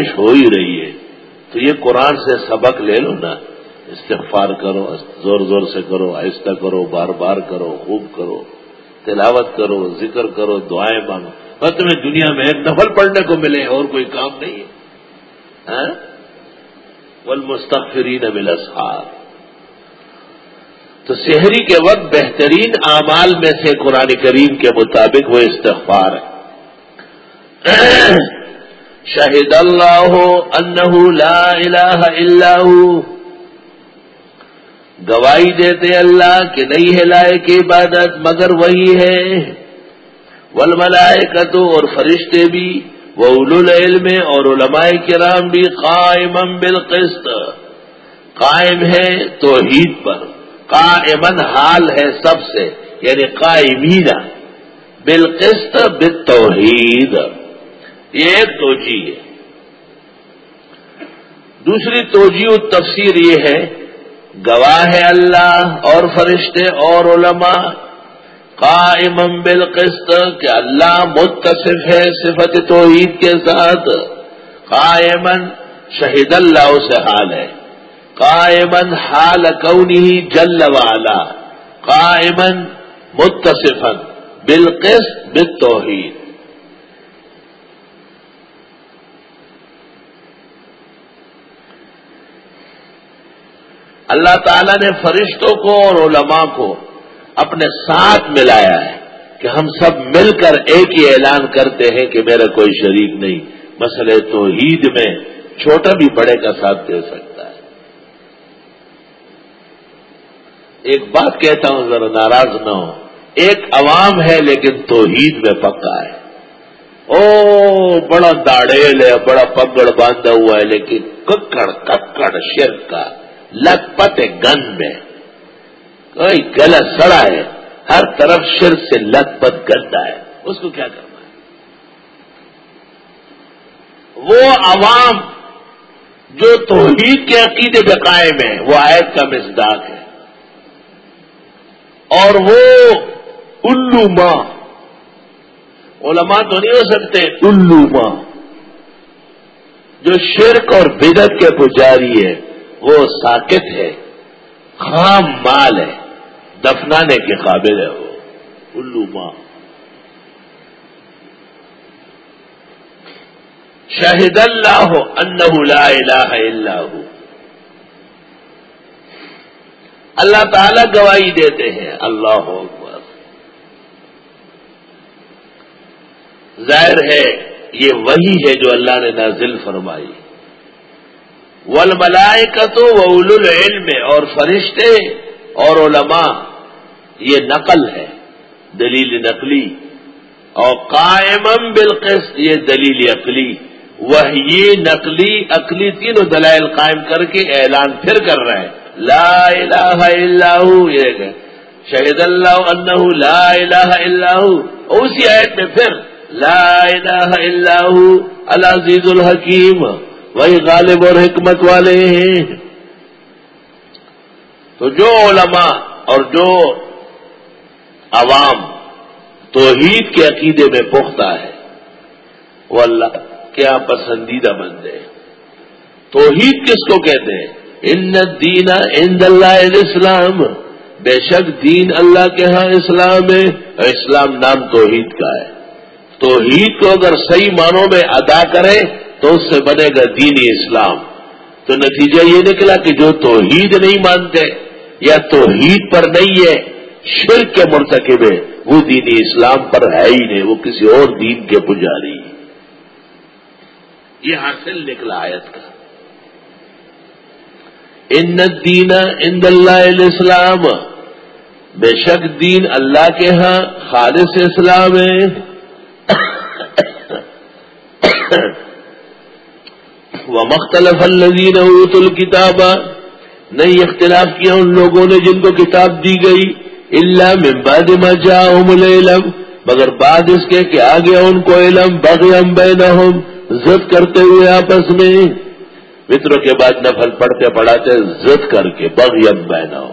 ہو ہی رہی ہے۔ تو یہ قرآن سے سبق لے لو نا۔ استغفار کرو، زور زور سے کرو، آہستہ کرو، بار بار کرو، خوب کرو۔ تلاوت کرو، ذکر کرو، دعائیں مانگو۔ بس تمہیں دنیا میں ایک نفل پڑھنے کو ملے، اور کوئی کام نہیں ہے۔ ہاں؟ ول مستقفرین ملسار تو شہری کے وقت بہترین اعمال میں سے قرآن کریم کے مطابق وہ استغفار ہے۔ شاہد اللہ انہ لا الہ الا ہو گواہی دیتے اللہ کہ نہیں ہے لائق عبادت، مگر وہی ہے۔ ولملائے اور فرشتے بھی وہ العلم اور علماء کرام بھی قائم بالقسط۔ قائم ہے توحید پر۔ قائمن حال ہے سب سے یعنی قائمین۔ بالقسط، بالتوحید۔ یہ ایک توجہ ہے۔ دوسری توجہ تفسیر یہ ہے، گواہ ہے اللہ اور فرشتے اور علماء قائم بالقسط کہ اللہ متصف ہے صفت توحید کے ساتھ۔ قائمن شہید اللہ سے حال ہے۔ قائمن حال کونی جل والا۔ قائمن متصفن بالقسط بالتوحید۔ اللہ تعالی نے فرشتوں کو اور علماء کو اپنے ساتھ ملایا ہے کہ ہم سب مل کر ایک ہی اعلان کرتے ہیں کہ میرا کوئی شریک نہیں۔ مسئلے تو عید میں چھوٹا بھی بڑے کا ساتھ دے سکتا ہے۔ ایک بات کہتا ہوں، ذرا ناراض نہ ہو ایک عوام ہے لیکن توحید میں پکا ہے۔ او، بڑا داڑیل ہے، بڑا پگڑ باندھا ہوا ہے، لیکن ککڑ ککڑ، شرک کا۔ لت پت گن میں۔ کوئی گلا سڑا ہے، ہر طرف شر سے لت پت کرتا ہے۔ اس کو کیا کرنا ہے؟ وہ عوام جو توحید کے عقیدے پہ قائم ہے وہ آیت کا مزداق ہے۔ اور وہ الو ماں علماء تو نہیں ہو سکتے۔ الو ماں جو شرک اور بدت کے پجاری ہے وہ ساکت ہے، خام مال ہے، دفنانے کے قابل ہے وہ الو ماں شاہد اللہ انہ لا الہ الا ہو۔ اللہ تعالی گواہی دیتے ہیں، اللہ اکبر۔ ظاہر ہے، یہ وہی ہے جو اللہ نے نازل فرمائی۔ ول ملائے کا تو العلم اور فرشتے اور علماء، یہ نقل ہے، دلیل نقلی۔ اور قائم بالقسط، یہ دلیل عقلی۔ وہ یہ نقلی، عقلی تینوں دلائل قائم کر کے اعلان پھر کر رہے ہیں۔ لا الہ الا ہو، یہ شہید اللہ انہ لا الہ الا ہو۔ اسی آیت میں پھر لا الہ الا ہو، العزیز الحکیم۔ وہی غالب اور حکمت والے ہیں۔ تو جو علماء اور جو عوام توحید کے عقیدے میں پختہ ہے، وہ اللہ کیا پسندیدہ بندے توحید کس کو کہتے ہیں؟ ان دینا ان اللہ اسلام بے شک دین اللہ کے ہاں اسلام ہے اور اسلام نام توحید کا ہے۔ توحید کو اگر صحیح معنوں میں ادا کرے تو اس سے بنے گا دینی اسلام۔ تو نتیجہ یہ نکلا کہ جو توحید نہیں مانتے یا توحید پر نہیں ہے، شرک کے مرتکب ہے وہ دین اسلام پر ہے ہی نہیں، وہ کسی اور دین کے پجاری یہ حاصل نکلا آیت کا۔ ان دین ان اللہ اسلام بے شک دین اللہ کے ہاں خالص اسلام ہے۔ وہ مختلف الزین اوت الکتاب نہیں اختلاف کیا ان لوگوں نے جن کو کتاب دی گئی اللہ ممباد مجا العلم، مگر بعد اس کے کہ آ گیا ان کو علم بغیم بینہم زد کرتے ہوئے آپس میں۔ متروں کے بعد نفل پڑھتے پڑھاتے زد کر کے بغیم بینہم۔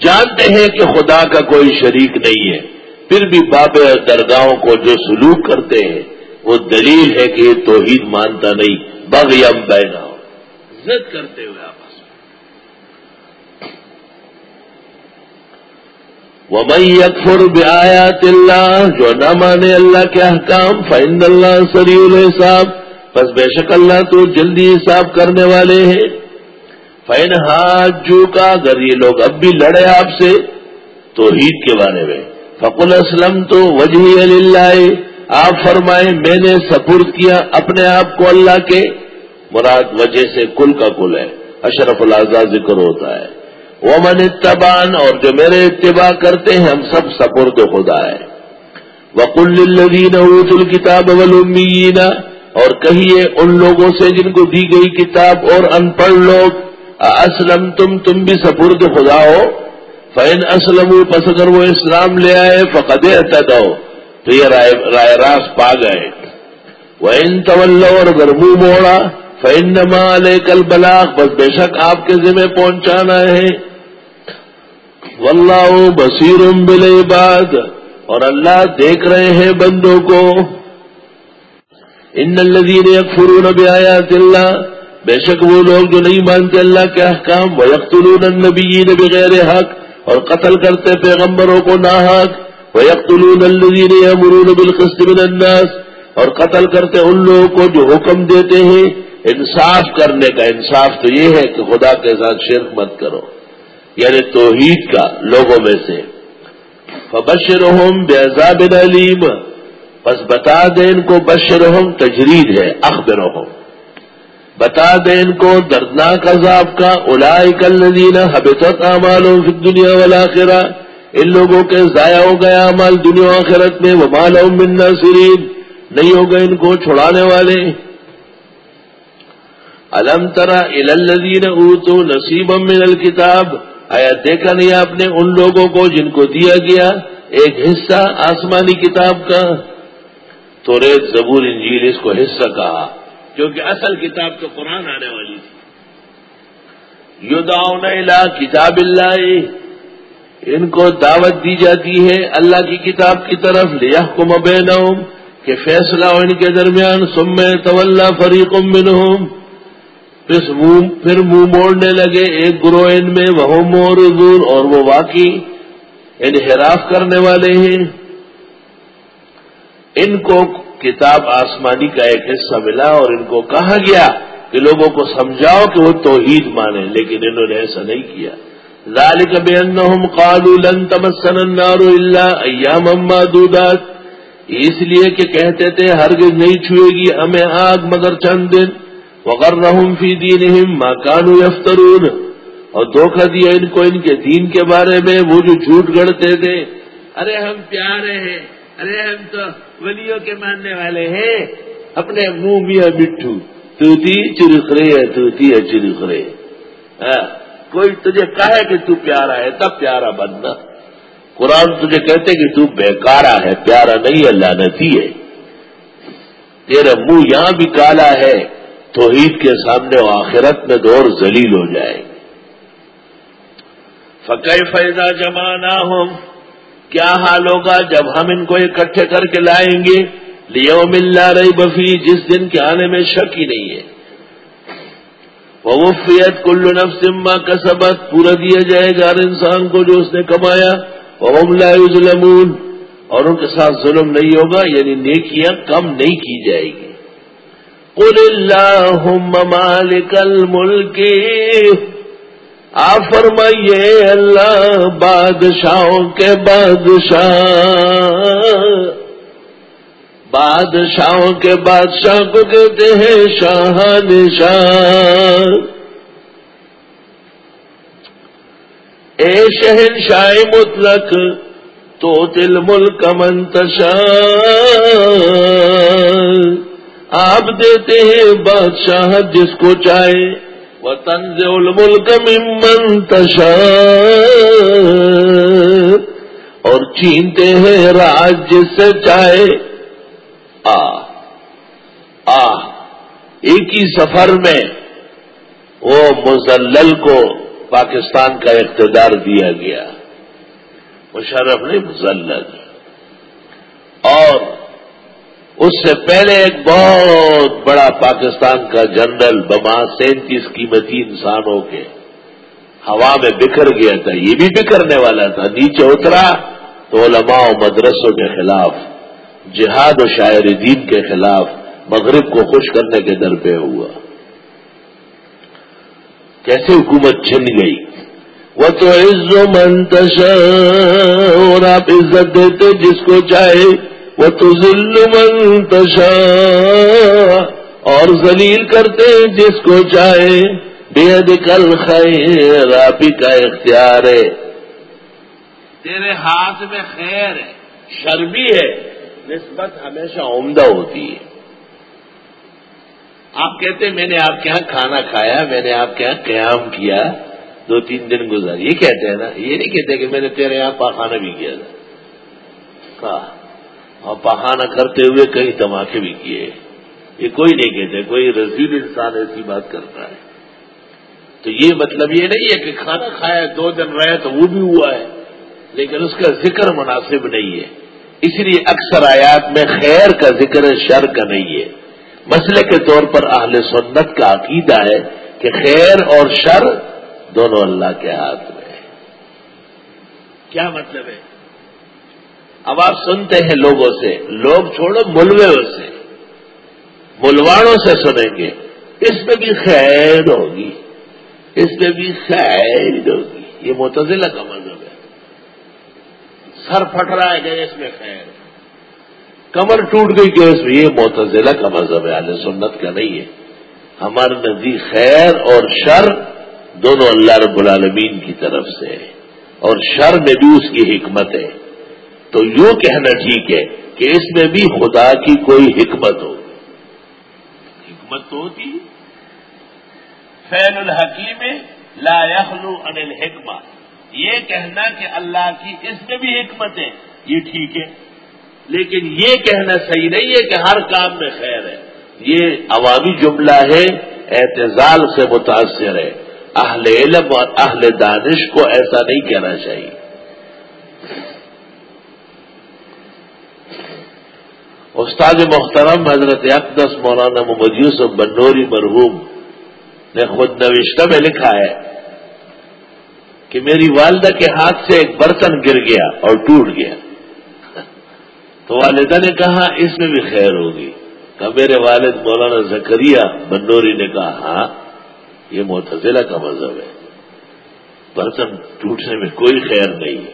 جانتے ہیں کہ خدا کا کوئی شریک نہیں ہے، پھر بھی باب درگاہوں کو جو سلوک کرتے ہیں وہ دلیل ہے کہ یہ توحید مانتا نہیں بغ یم بینا ضد کرتے ہوئے آپس وہ میں اکفر بیات اللہ جو نہ مانے اللہ کے احکام فائند اللہ سری الحساب۔ بس بے شک اللہ تو جلدی حساب کرنے والے ہیں۔ فین ہاجو کا اگر یہ لوگ اب بھی لڑے آپ سے تو عید کے بارے میں۔ فقل اسلم تو وجہ اللہ آپ فرمائے میں نے سپرد کیا اپنے آپ کو اللہ کے۔ مراد وجہ سے کل کا کل ہے، اشرف الازاد ذکر ہوتا ہے۔ وہ من اتبان اور جو میرے اتباع کرتے ہیں، ہم سب سپرد خدا ہے۔ وکل الدین اوت الکتاب ولمین اور کہیے ان لوگوں سے جن کو دی گئی کتاب اور ان پڑھ لوگ اسلم تم تم بھی سپرد خدا ہو۔ فین اسلم پس اگر وہ اسلام لے آئے، فقد اعتدو تو یہ رائے راس پا گئے۔ وہ ان طول اور اگر منہ موڑا فین نما لے کل بلاغ بس بے شک آپ کے ذمہ پہنچانا ہے۔ واللہ بصیر بالعباد۔ اور اللہ دیکھ رہے ہیں بندوں کو۔ ان الذين يكفرون بآيات الله۔ بے شک وہ لوگ جو نہیں مانتے اللہ کے احکام وہ یکتلون النبیین بغیر حق۔ اور قتل کرتے پیغمبروں کو نا حق وہ یکتلون الذین یامرون بالقسط من الناس اور قتل کرتے ان لوگوں کو جو حکم دیتے ہیں انصاف کرنے کا۔ انصاف تو یہ ہے کہ خدا کے ساتھ شرک مت کرو۔ یعنی توحید کا لوگوں میں سے۔ فبشرہم بعذاب علیم بس بتا دیں ان کو بشرہم تجرید ہے، اخبرہم۔ بتا دیں ان کو دردناک عذاب کا۔ الائی کل ندینہ حبت امالوں فی دنیا والا ان لوگوں کے ضائع ہو گیا مال دنیا آخرت میں وہ مال من ناصرین۔ نہیں ہو گئے ان کو چھڑانے والے۔ الم ترا الدین اوتو نصیب من الکتاب آیا دیکھا نہیں آپ نے ان لوگوں کو جن کو دیا گیا؟ ایک حصہ آسمانی کتاب کا۔ تو ریت زبور انجیل اس کو حصہ کہا۔ کیونکہ اصل کتاب تو قرآن آنے والی تھی۔ یو کتاب اللہ۔ ان کو دعوت دی جاتی ہے اللہ کی کتاب کی طرف لیا کم کہ فیصلہ ہو ان کے درمیان سم طول فریق منہم پھر منہ موڑنے لگے ایک گروہ ان میں وہ مور اور وہ واقعی انحراف کرنے والے ہیں۔ ان کو کتاب آسمانی کا ایک حصہ ملا اور ان کو کہا گیا کہ لوگوں کو سمجھاؤ کہ وہ توحید مانے لیکن انہوں نے ایسا نہیں کیا۔ ذالک بینہم قالوا لن تمسن النار الا ایام معدودات اس لیے کہ کہتے تھے ہرگز نہیں چھوئے گی ہمیں آگ مگر چند دن۔ وغرہم فی دینہم ما كانوا یفترون۔ اور دھوکہ دیا ان کو ان کے دین کے بارے میں وہ جو جھوٹ گڑتے تھے۔ ارے ہم پیارے ہیں ارے ہم تو ولیوں کے ماننے والے ہیں۔ اپنے منہ میاں مٹھو تو چرخرے ہے تو ہے چرخرے ہاں، کوئی تجھے کہے کہ تو پیارا ہے تب پیارا بننا۔ قرآن تجھے کہتے کہ تو بیکارا ہے، پیارا نہیں ہے لانتی ہے۔ تیرا منہ یہاں بھی کالا ہے، توحید کے سامنے و آخرت میں دور ذلیل ہو جائے۔ فقہ فیضا جمانا ہوں کیا حال ہوگا جب ہم ان کو اکٹھے کر کے لائیں گے؟ لیو مل رہی بفی جس دن کے آنے میں شک ہی نہیں ہے۔ وفیت کل نفسما کا سبق پورا دیا جائے گا ہر انسان کو جو اس نے کمایا وہ ظلمون اور ان کے ساتھ ظلم نہیں ہوگا یعنی نیکیاں کم نہیں کی جائے گی۔ قل اللہ مالک الملک، آپ فرمائیے اللہ، بادشاہوں کے بادشاہ۔ بادشاہوں کے بادشاہ کو کہتے ہیں شاہ نشان۔ اے شہن شاہ مطلق تو تل ملک منتشا آپ دیتے ہیں بادشاہ جس کو چاہے وہ تنز الملک ممن تشا اور چینتے ہیں راج جس سے چاہے آ آ ایک ہی سفر میں وہ مزلل کو پاکستان کا اقتدار دیا گیا۔ مشرف نہیں، مزلل۔ اور اس سے پہلے ایک بہت بڑا پاکستان کا جنرل بما سینتیس قیمتی انسانوں کے ہوا میں بکھر گیا تھا، یہ بھی بکھرنے والا تھا۔ نیچے اترا تو علماء و مدرسوں کے خلاف جہاد و شاعر دین کے خلاف مغرب کو خوش کرنے کے در پہ ہوا۔ کیسے حکومت چھن گئی؟ وہ تو عز و منتش اور آپ عزت دیتے جس کو چاہے۔ وہ تو ذل منتشا اور ذلیل کرتے جس کو چاہے۔ بے کل خیر آپ ہی کا اختیار ہے۔ تیرے ہاتھ میں خیر ہے، شرمی ہے۔ نسبت ہمیشہ عمدہ ہوتی ہے۔ آپ کہتے ہیں میں نے آپ کے یہاں کھانا کھایا، میں نے آپ کے یہاں قیام کیا، دو تین دن گزار یہ کہتے ہیں نا، یہ نہیں کہتے کہ میں نے تیرے یہاں پاخانہ بھی کیا تھا۔ کہا؟ اور پاخانہ کرتے ہوئے کئی دھماکے بھی کیے۔ یہ کوئی نہیں کہتے، کوئی رزیل انسان ایسی بات کرتا ہے۔ تو یہ مطلب یہ نہیں ہے کہ کھانا کھایا، دو دن رہے تو وہ بھی ہوا ہے، لیکن اس کا ذکر مناسب نہیں ہے۔ اس لیے اکثر آیات میں خیر کا ذکر شر کا نہیں ہے۔ مسئلے کے طور پر اہل سنت کا عقیدہ ہے کہ خیر اور شر دونوں اللہ کے ہاتھ میں ہے کیا مطلب ہے؟ اب آپ سنتے ہیں لوگوں سے، لوگ چھوڑو ملوے سے۔ ملواڑوں سے سنیں گے، اس میں بھی خیر ہوگی، اس میں بھی خیر ہوگی۔ یہ متضلہ کا مذہب سر پھٹ رہا ہے کہ اس میں، خیر۔ کمر ٹوٹ گئی کہ اس میں، یہ متضلہ کا مذہب ہے علیہ سنت کا نہیں ہے۔ ہمارے نزدیک خیر اور شر دونوں اللہ رب العالمین کی طرف سے ہے۔ اور شر میں بھی اس کی حکمت ہے۔ تو یوں کہنا ٹھیک ہے کہ اس میں بھی خدا کی کوئی حکمت ہو۔ حکمت تو ہوتی فین الحکیم لا یخلو ان الحکمہ۔ یہ کہنا کہ اللہ کی اس میں بھی حکمت ہے، یہ ٹھیک ہے۔ لیکن یہ کہنا صحیح نہیں ہے کہ ہر کام میں خیر ہے۔ یہ عوامی جملہ ہے، اعتزال سے متاثر ہے۔ اہل علم اور اہل دانش کو ایسا نہیں کہنا چاہیے۔ استاد محترم حضرت اقدس مولانا محمد یوسف بنوری مرحوم نے خود نوشتہ میں لکھا ہے کہ میری والدہ کے ہاتھ سے ایک برتن گر گیا اور ٹوٹ گیا۔ تو والدہ نے کہا، اس میں بھی خیر ہوگی۔ کہ میرے والد مولانا زکریہ بنوری نے کہا ہاں یہ معتزلہ کا مذہب ہے۔ برتن ٹوٹنے میں کوئی خیر نہیں ہے۔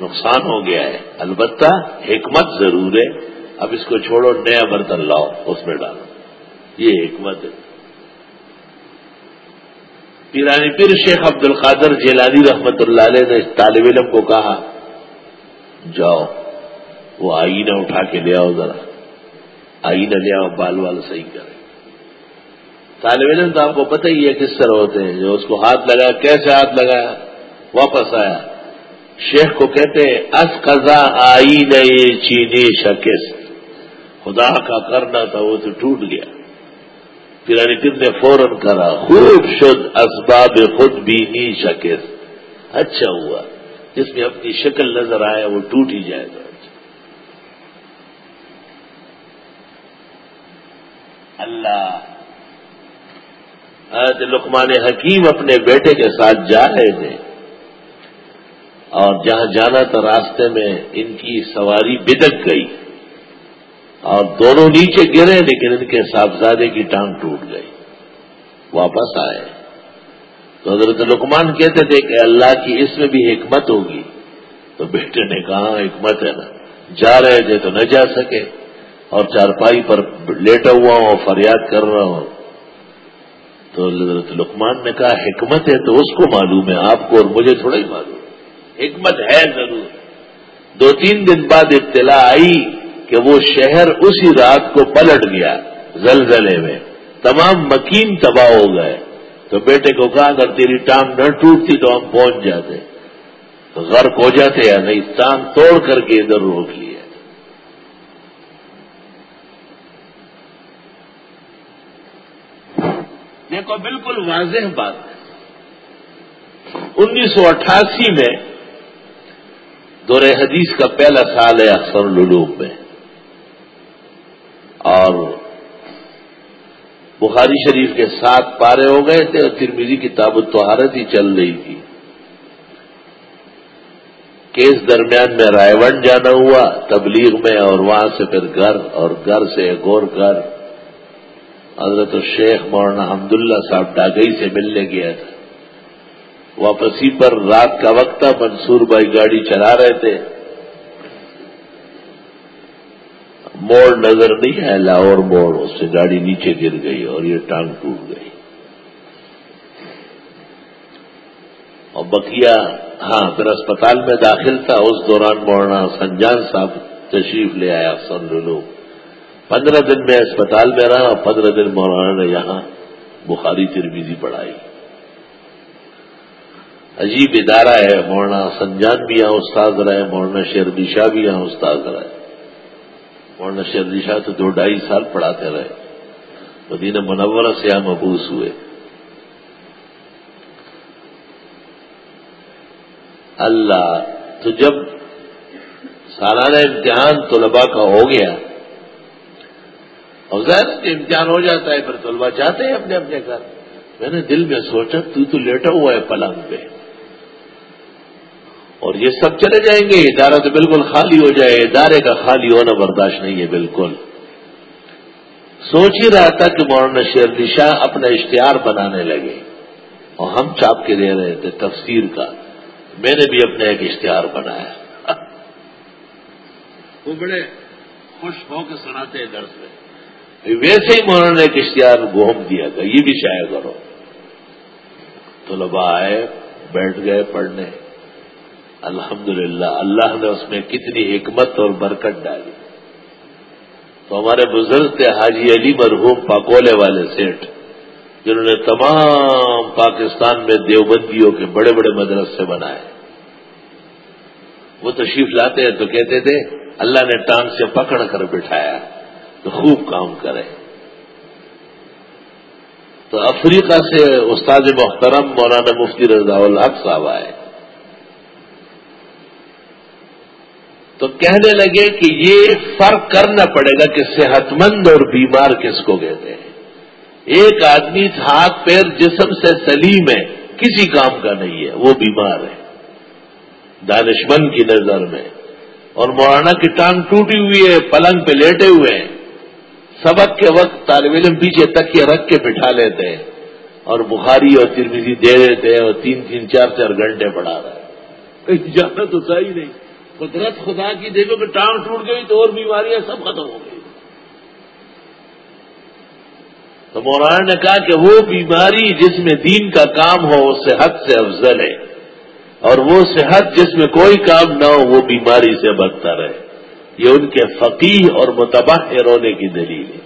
نقصان ہو گیا ہے۔ البتہ حکمت ضرور ہے۔ اب اس کو چھوڑو، نیا برتن لاؤ، اس میں ڈالو۔ یہ حکمت ہے۔ پیرانی پیر شیخ عبد القادر جیلانی رحمت اللہ علیہ نے اس طالب علم کو کہا، جاؤ، وہ آئینہ اٹھا کے لے آؤ ذرا۔ آئینہ لے آؤ، بال وال صحیح کرے طالب علم تو آپ کو پتہ ہی ہے کس طرح ہوتے ہیں، جو اس کو ہاتھ لگایا، کیسے ہاتھ لگایا، واپس آیا۔ شیخ کو کہتے ہیں، اس قزا آئی نہیں چینی شکست۔ خدا کا کرنا تھا، وہ تو ٹوٹ گیا۔ پھر یعنی پھر نے فوراً کرا، خوب شد، اسباب خود بھی نہیں شکست اچھا ہوا، جس میں اپنی شکل نظر آیا وہ ٹوٹ ہی جائے گا۔ اللہ لقمان حکیم اپنے بیٹے کے ساتھ جا رہے تھے۔ اور جہاں جانا تھا، راستے میں ان کی سواری بدک گئی۔ اور دونوں نیچے گرے لیکن ان کے صاحبزادے کی ٹانگ ٹوٹ گئی۔ واپس آئے۔ تو حضرت لقمان کہتے تھے کہ اللہ کی اس میں بھی حکمت ہوگی۔ تو بیٹے نے کہا، حکمت ہے نا۔ جا رہے تھے تو نہ جا سکے۔ اور چارپائی پر لیٹا ہوا ہوں فریاد کر رہا ہوں۔ تو حضرت لقمان نے کہا، حکمت ہے تو اس کو معلوم ہے، آپ کو اور مجھے تھوڑا ہی معلوم۔ حکمت ہے ضرور۔ دو تین دن بعد اطلاع آئی۔ کہ وہ شہر اسی رات کو پلٹ گیا زلزلے میں۔ تمام مکین تباہ ہو گئے۔ تو بیٹے کو کہا، اگر تیری ٹانگ نہ ٹوٹتی تو ہم پہنچ جاتے۔ غرق ہو جاتے یا نہیں؟ ٹانگ توڑ کر کے ادھر روک لیا دیکھو، بالکل واضح بات ہے۔ انیس سو اٹھاسی میں دور حدیث کا پہلا سال ہے اکثر العلوم میں۔ اور بخاری شریف کے ساتھ پارے ہو گئے تھے اور ترمیزی کی تابت طہارت ہی چل رہی تھی۔ کیس درمیان میں رائے ون جانا ہوا، تبلیغ میں اور وہاں سے پھر گھر اور گھر سے ایک اور گھر۔ حضرت الشیخ مولانا حمداللہ صاحب ڈاگئی سے ملنے گیا تھا۔ واپسی پر رات کا وقت تھا منصور بھائی گاڑی چلا رہے تھے۔ موڑ نظر نہیں ہے، لاہور موڑ، اس سے گاڑی نیچے گر گئی اور یہ ٹانگ ٹوٹ گئی۔ اور بکیا ہاں پھر اسپتال میں داخل تھا۔ اس دوران مولانا سنجان صاحب تشریف لے آیا سن لو۔ پندرہ دن میں اسپتال میں رہا اور پندرہ دن مولانا نے یہاں بخاری ترمیزی پڑھائی۔ عجیب ادارہ ہے، مولانا سنجان بھی یہاں استاد رہے، مولانا شیر شاہ بھی یہاں استاد رہے۔ مولانا شیر شاہ تو دو ڈھائی سال پڑھاتے رہے۔ مدینہ منورہ سے یہاں مبوس ہوئے۔ اللہ، تو جب سالانہ امتحان طلباء کا ہو گیا، اور ظاہر امتحان ہو جاتا ہے، پھر طلبا چاہتے ہیں اپنے اپنے گھر۔ میں نے دل میں سوچا، تو تو لیٹا ہوا ہے پلنگ پہ۔ اور یہ سب چلے جائیں گے ادارہ تو بالکل خالی ہو جائے ادارے کا خالی ہونا برداشت نہیں ہے بالکل۔ سوچ ہی رہا تھا کہ مولانا شیر نشا اپنا اشتہار بنانے لگے۔ اور ہم چاپ کے دے رہے تھے تفسیر کا۔ میں نے بھی اپنا ایک اشتہار بنایا۔ وہ بڑے خوش ہو کے سناتے ہیں درس میں۔ ویسے ہی مولانا نے ایک اشتہار گوہم دیا تھا یہ بھی شاید کرو۔ طلبا آئے بیٹھ گئے پڑھنے۔ الحمدللہ، اللہ نے اس میں کتنی حکمت اور برکت ڈالی۔ تو ہمارے بزرگ تھے حاجی علی مرحوم پاکولے والے سیٹ جنہوں نے تمام پاکستان میں دیوبندیوں کے بڑے بڑے مدرسے بنائے۔ وہ تشریف لاتے ہیں تو کہتے تھے، اللہ نے ٹانگ سے پکڑ کر بٹھایا تو خوب کام کرے۔ تو افریقہ سے استاد محترم مولانا مفتی رضا الحق صاحب آئے۔ تو کہنے لگے کہ یہ فرق کرنا پڑے گا کہ صحت مند اور بیمار کس کو کہتے ہیں؟ ایک آدمی ہاتھ پیر جسم سے سلیم ہے، کسی کام کا نہیں ہے، وہ بیمار ہے۔ دانشمند کی نظر میں۔ اور مولانا کی ٹانگ ٹوٹی ہوئی ہے، پلنگ پہ لیٹے ہوئے ہیں۔ سبق کے وقت طالب علم پیچھے تک رکھ کے بٹھا لیتے ہیں۔ اور بخاری اور ترمیزی دے دیتے ہیں اور تین تین چار چار گھنٹے پڑھا رہا ہے۔ کہیں جانا تو صحیح نہیں۔ قدرت خدا کی دیکھو کہ ٹانگ ٹوٹ گئی تو اور بیماریاں سب ختم ہو گئی۔ تو مولانا نے کہا کہ وہ بیماری جس میں دین کا کام ہو، وہ صحت سے افضل ہے۔ اور وہ صحت جس میں کوئی کام نہ ہو، وہ بیماری سے بدتر ہے یہ ان کے فقیر اور متباہ رونے کی دلیل ہے۔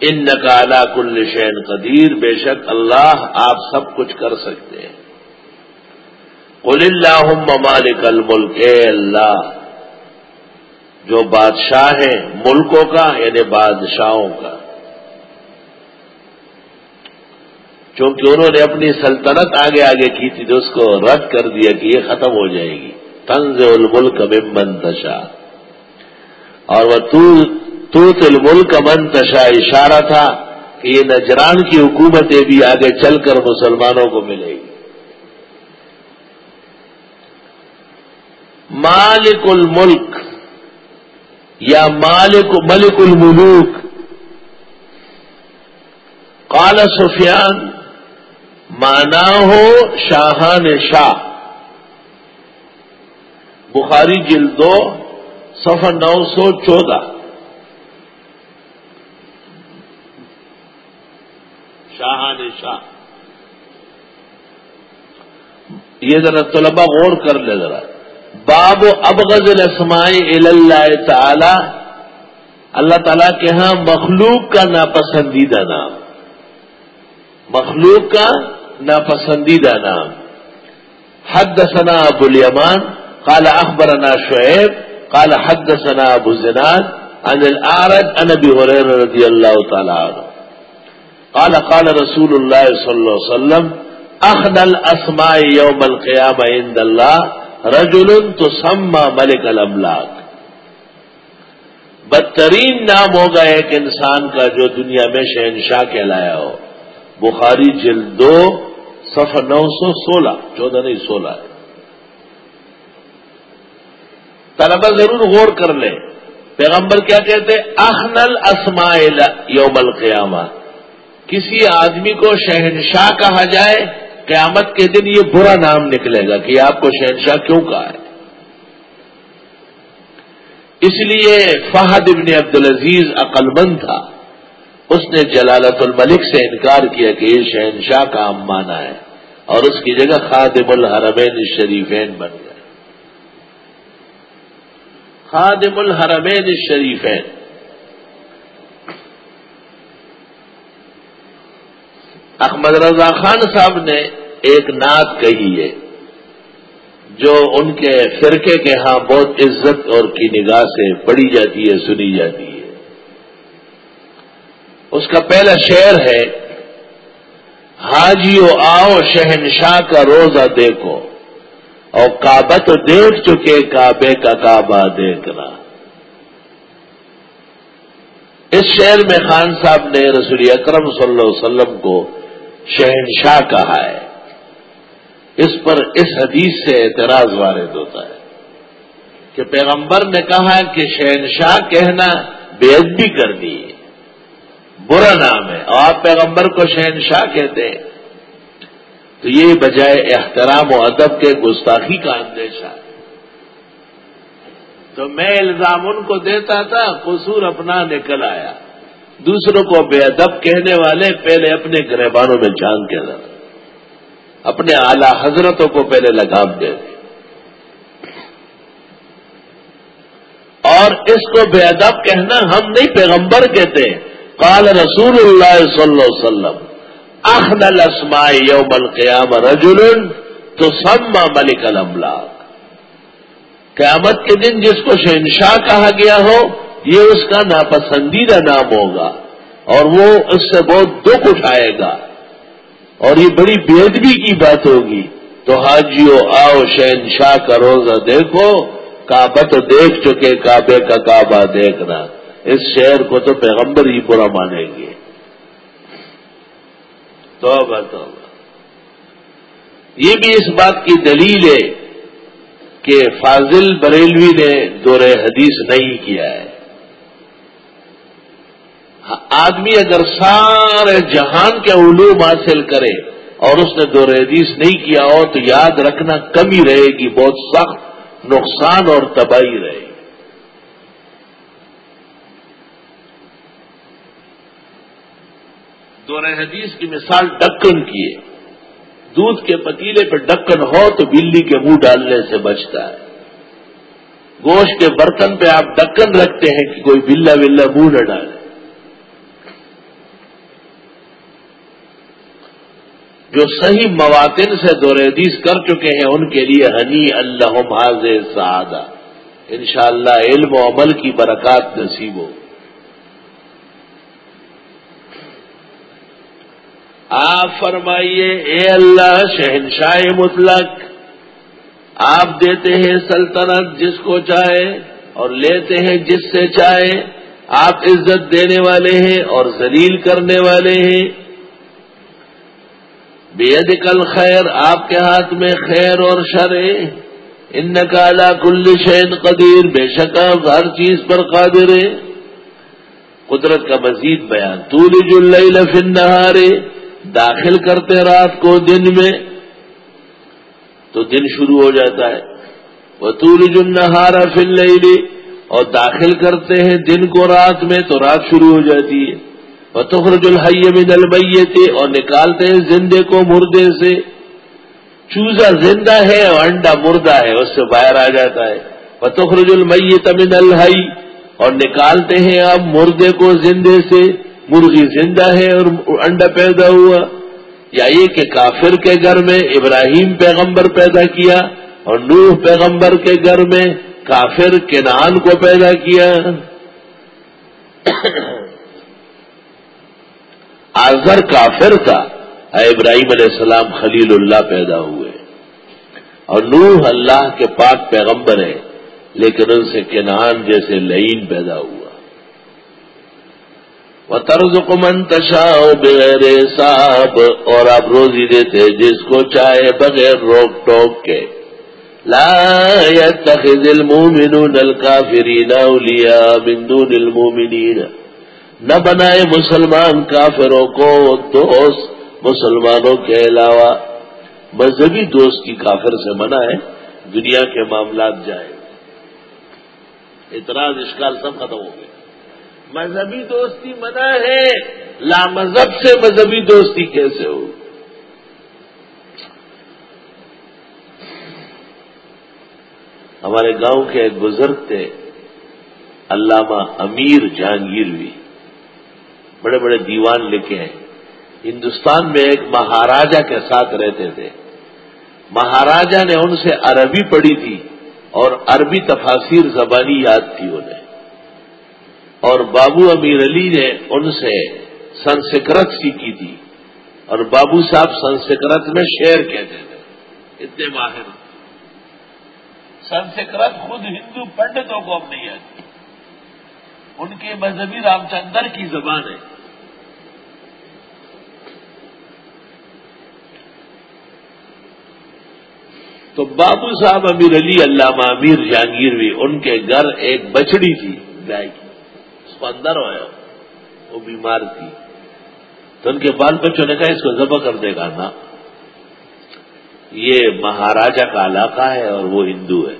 ان نکالا کل شین قدیر، بے شک اللہ آپ سب کچھ کر سکتے ہیں۔ قل اللہ ممالک الملک، اے اللہ، جو بادشاہ ہیں ملکوں کا یعنی بادشاہوں کا۔ چونکہ انہوں نے اپنی سلطنت آگے آگے کی تھی تو اس کو رد کر دیا کہ یہ ختم ہو جائے گی۔ تنز الملک ممن تشا اور وہ تو تل ملک منتشا اشارہ تھا کہ یہ نجران کی حکومتیں بھی آگے چل کر مسلمانوں کو ملے گی۔ مالک الملک یا مالک ملک الملوک۔ قال سفیان، مانا ہو شاہان شاہ۔ بخاری جلدو صفحہ نو سو چودہ۔ شاہان شاہ یہ ذرا طلبا غور کر لے ذرا۔ باب ابغض الاسماء اللہ تعالی۔ اللہ تعالی کے ہاں مخلوق کا ناپسندیدہ نام۔ مخلوق کا ناپسندیدہ نام۔ حدثنا ابو الیمان، قال اخبرنا شعیب، قال حدثنا ابو زناد، عن العرج عن ابي هريره رضي الله تعالى عنه قال قال رسول اللہ صلی اللہ علیہ وسلم اخن الاسماء یوم القیام عند اللہ رجل تو سما ملک الاملاک۔ بدترین نام ہوگا ایک انسان کا جو دنیا میں شہنشاہ کہلایا ہو۔ بخاری جلد دو سفر نو سو سولہ، چودہ نہیں، سولہ ہے۔ طلبا ضرور غور کر لیں۔ پیغمبر کیا کہتے اخنل اسماء یوم القیامہ۔ کسی آدمی کو شہنشاہ کہا جائے، قیامت کے دن یہ برا نام نکلے گا کہ آپ کو شہنشاہ کیوں کہا ہے؟ اس لیے فہد ابن عبد العزیز عقلمند تھا۔ اس نے جلالت الملک سے انکار کیا کہ یہ شہنشاہ کا ہم مانا ہے اور اس کی جگہ خادم الحرمین شریفین بن گئے۔ خادم الحرمین شریفین احمد رضا خان صاحب نے ایک نعت کہی ہے، جو ان کے فرقے کے ہاں بہت عزت اور کی نگاہ سے پڑھی جاتی ہے، سنی جاتی ہے۔ اس کا پہلا شعر ہے حاجیو آؤ شہنشاہ کا روزہ دیکھو، اور کابت دیکھ چکے، کعبے کا کعبہ دیکھنا اس شعر میں خان صاحب نے رسول اکرم صلی اللہ علیہ وسلم کو شہنشاہ کہا ہے۔ اس پر اس حدیث سے اعتراض وارد ہوتا ہے کہ پیغمبر نے کہا کہ شہنشاہ کہنا بے ادبی کر دی برا نام ہے۔ اور آپ پیغمبر کو شہنشاہ کہتے ہیں۔ تو یہ بجائے احترام و ادب کے گستاخی کا اندیشہ تو میں الزام ان کو دیتا تھا، قصور اپنا نکل آیا۔ دوسروں کو بے ادب کہنے والے پہلے اپنے گرہبانوں میں جان کے رہا اپنے اعلی حضرتوں کو پہلے لگام دے دیں اور اس کو بے ادب کہنا ہم نہیں پیغمبر کہتے۔ قال رسول اللہ صلی اللہ علیہ وسلم اخن الاسماء یوم القیام رجل تو سما ملک الاملاک۔ قیامت کے دن جس کو شہنشاہ کہا گیا ہو یہ اس کا ناپسندیدہ نام ہوگا اور وہ اس سے بہت دکھ اٹھائے گا اور یہ بڑی بےدبی کی بات ہوگی تو حاجیو، آؤ شہن شاہ کا روزہ دیکھو کابت دیکھ چکے، کعبے کا کعبہ دیکھنا۔ اس شہر کو تو پیغمبر ہی برا مانیں گے۔ تو یہ بھی اس بات کی دلیل ہے کہ فاضل بریلوی نے دور حدیث نہیں کیا ہے۔ آدمی اگر سارے جہان کے علوم حاصل کرے اور اس نے دو حدیث نہیں کیا ہو تو یاد رکھنا کمی رہے گی، بہت سخت نقصان اور تباہی رہے گی۔ دور حدیث کی مثال ڈکن کی ہے دودھ کے پتیلے پہ ڈکن ہو تو بلی کے منہ ڈالنے سے بچتا ہے۔ گوشت کے برتن پہ آپ ڈکن رکھتے ہیں کہ کوئی بلا بلا منہ نہ ڈالے۔ جو صحیح مواطن سے دور حدیث کر چکے ہیں، ان کے لیے ہنی اللہ حاض سعادہ۔ انشاءاللہ علم و عمل کی برکات نصیب ہو۔ آپ فرمائیے، اے اللہ شہنشاہ مطلق، آپ دیتے ہیں سلطنت جس کو چاہے اور لیتے ہیں جس سے چاہے۔ آپ عزت دینے والے ہیں اور ذلیل کرنے والے ہیں۔ بید کل خیر، آپ کے ہاتھ میں خیر اور شر ان کالا کل شین قدیر، بے شک ہر چیز پر قادر ہے قدرت کا مزید بیان۔ طول جل فن نہارے داخل کرتے رات کو دن میں۔ تو دن شروع ہو جاتا ہے۔ وہ طول جل نہارا فن اور داخل کرتے ہیں دن کو رات میں، تو رات شروع ہو جاتی ہے۔ تخرج الحی من المیت اور نکالتے ہیں زندے کو مردے سے۔ چوزا زندہ ہے اور انڈا مردہ ہے، اس سے باہر آ جاتا ہے۔ تخرج المیت من الحی اور نکالتے ہیں اب مردے کو زندے سے۔ مرغی زندہ ہے اور انڈا پیدا ہوا۔ یا یہ کہ کافر کے گھر میں ابراہیم پیغمبر پیدا کیا اور نوح پیغمبر کے گھر میں کافر کنان کو پیدا کیا۔ آزر کافر تھا ابراہیم علیہ السلام خلیل اللہ پیدا ہوئے۔ اور نوح اللہ کے پاک پیغمبر ہے لیکن ان سے کنان جیسے لئین پیدا ہوا۔ وہ طرز کو منتشا بغیر صاحب اور آپ روزی دیتے جس کو چاہے بغیر روک ٹوک کے۔ لا يتخذ المؤمنون الكافرين اولیاء من دون المؤمنین نہ بنائے مسلمان کافروں کو دوست مسلمانوں کے علاوہ۔ مذہبی دوست کی کافر سے منع ہے، دنیا کے معاملات جائیں اعتراض اشکال سب ختم ہو گئے مذہبی دوستی منع ہے، لا مذہب سے مذہبی دوستی کیسے ہو؟ ہمارے گاؤں کے ایک بزرگ تھے، علامہ امیر جہانگیروی بڑے بڑے دیوان لکھے ہیں۔ ہندوستان میں ایک مہاراجا کے ساتھ رہتے تھے۔ مہاراجا نے ان سے عربی پڑھی تھی اور عربی تفاصیر زبانی یاد تھی انہیں۔ اور بابو امیر علی نے ان سے سنسکرت سیکھی تھی۔ اور بابو صاحب سنسکرت میں شعر کہتے تھے۔ اتنے ماہر سنسکرت خود ہندو پنڈتوں کو اب نہیں آتی۔ ان کے مذہبی رام چندر کی زبان ہے۔ تو بابو صاحب امیر علی علامہ امیر جہانگیر بھی ان کے گھر ایک بچڑی تھی، گائے کی۔ اس کو اندر ہوا وہ بیمار تھی۔ تو ان کے بال بچوں نے کہا، اس کو ذبح کر دے گا نا۔ یہ مہاراجا کا علاقہ ہے اور وہ ہندو ہے۔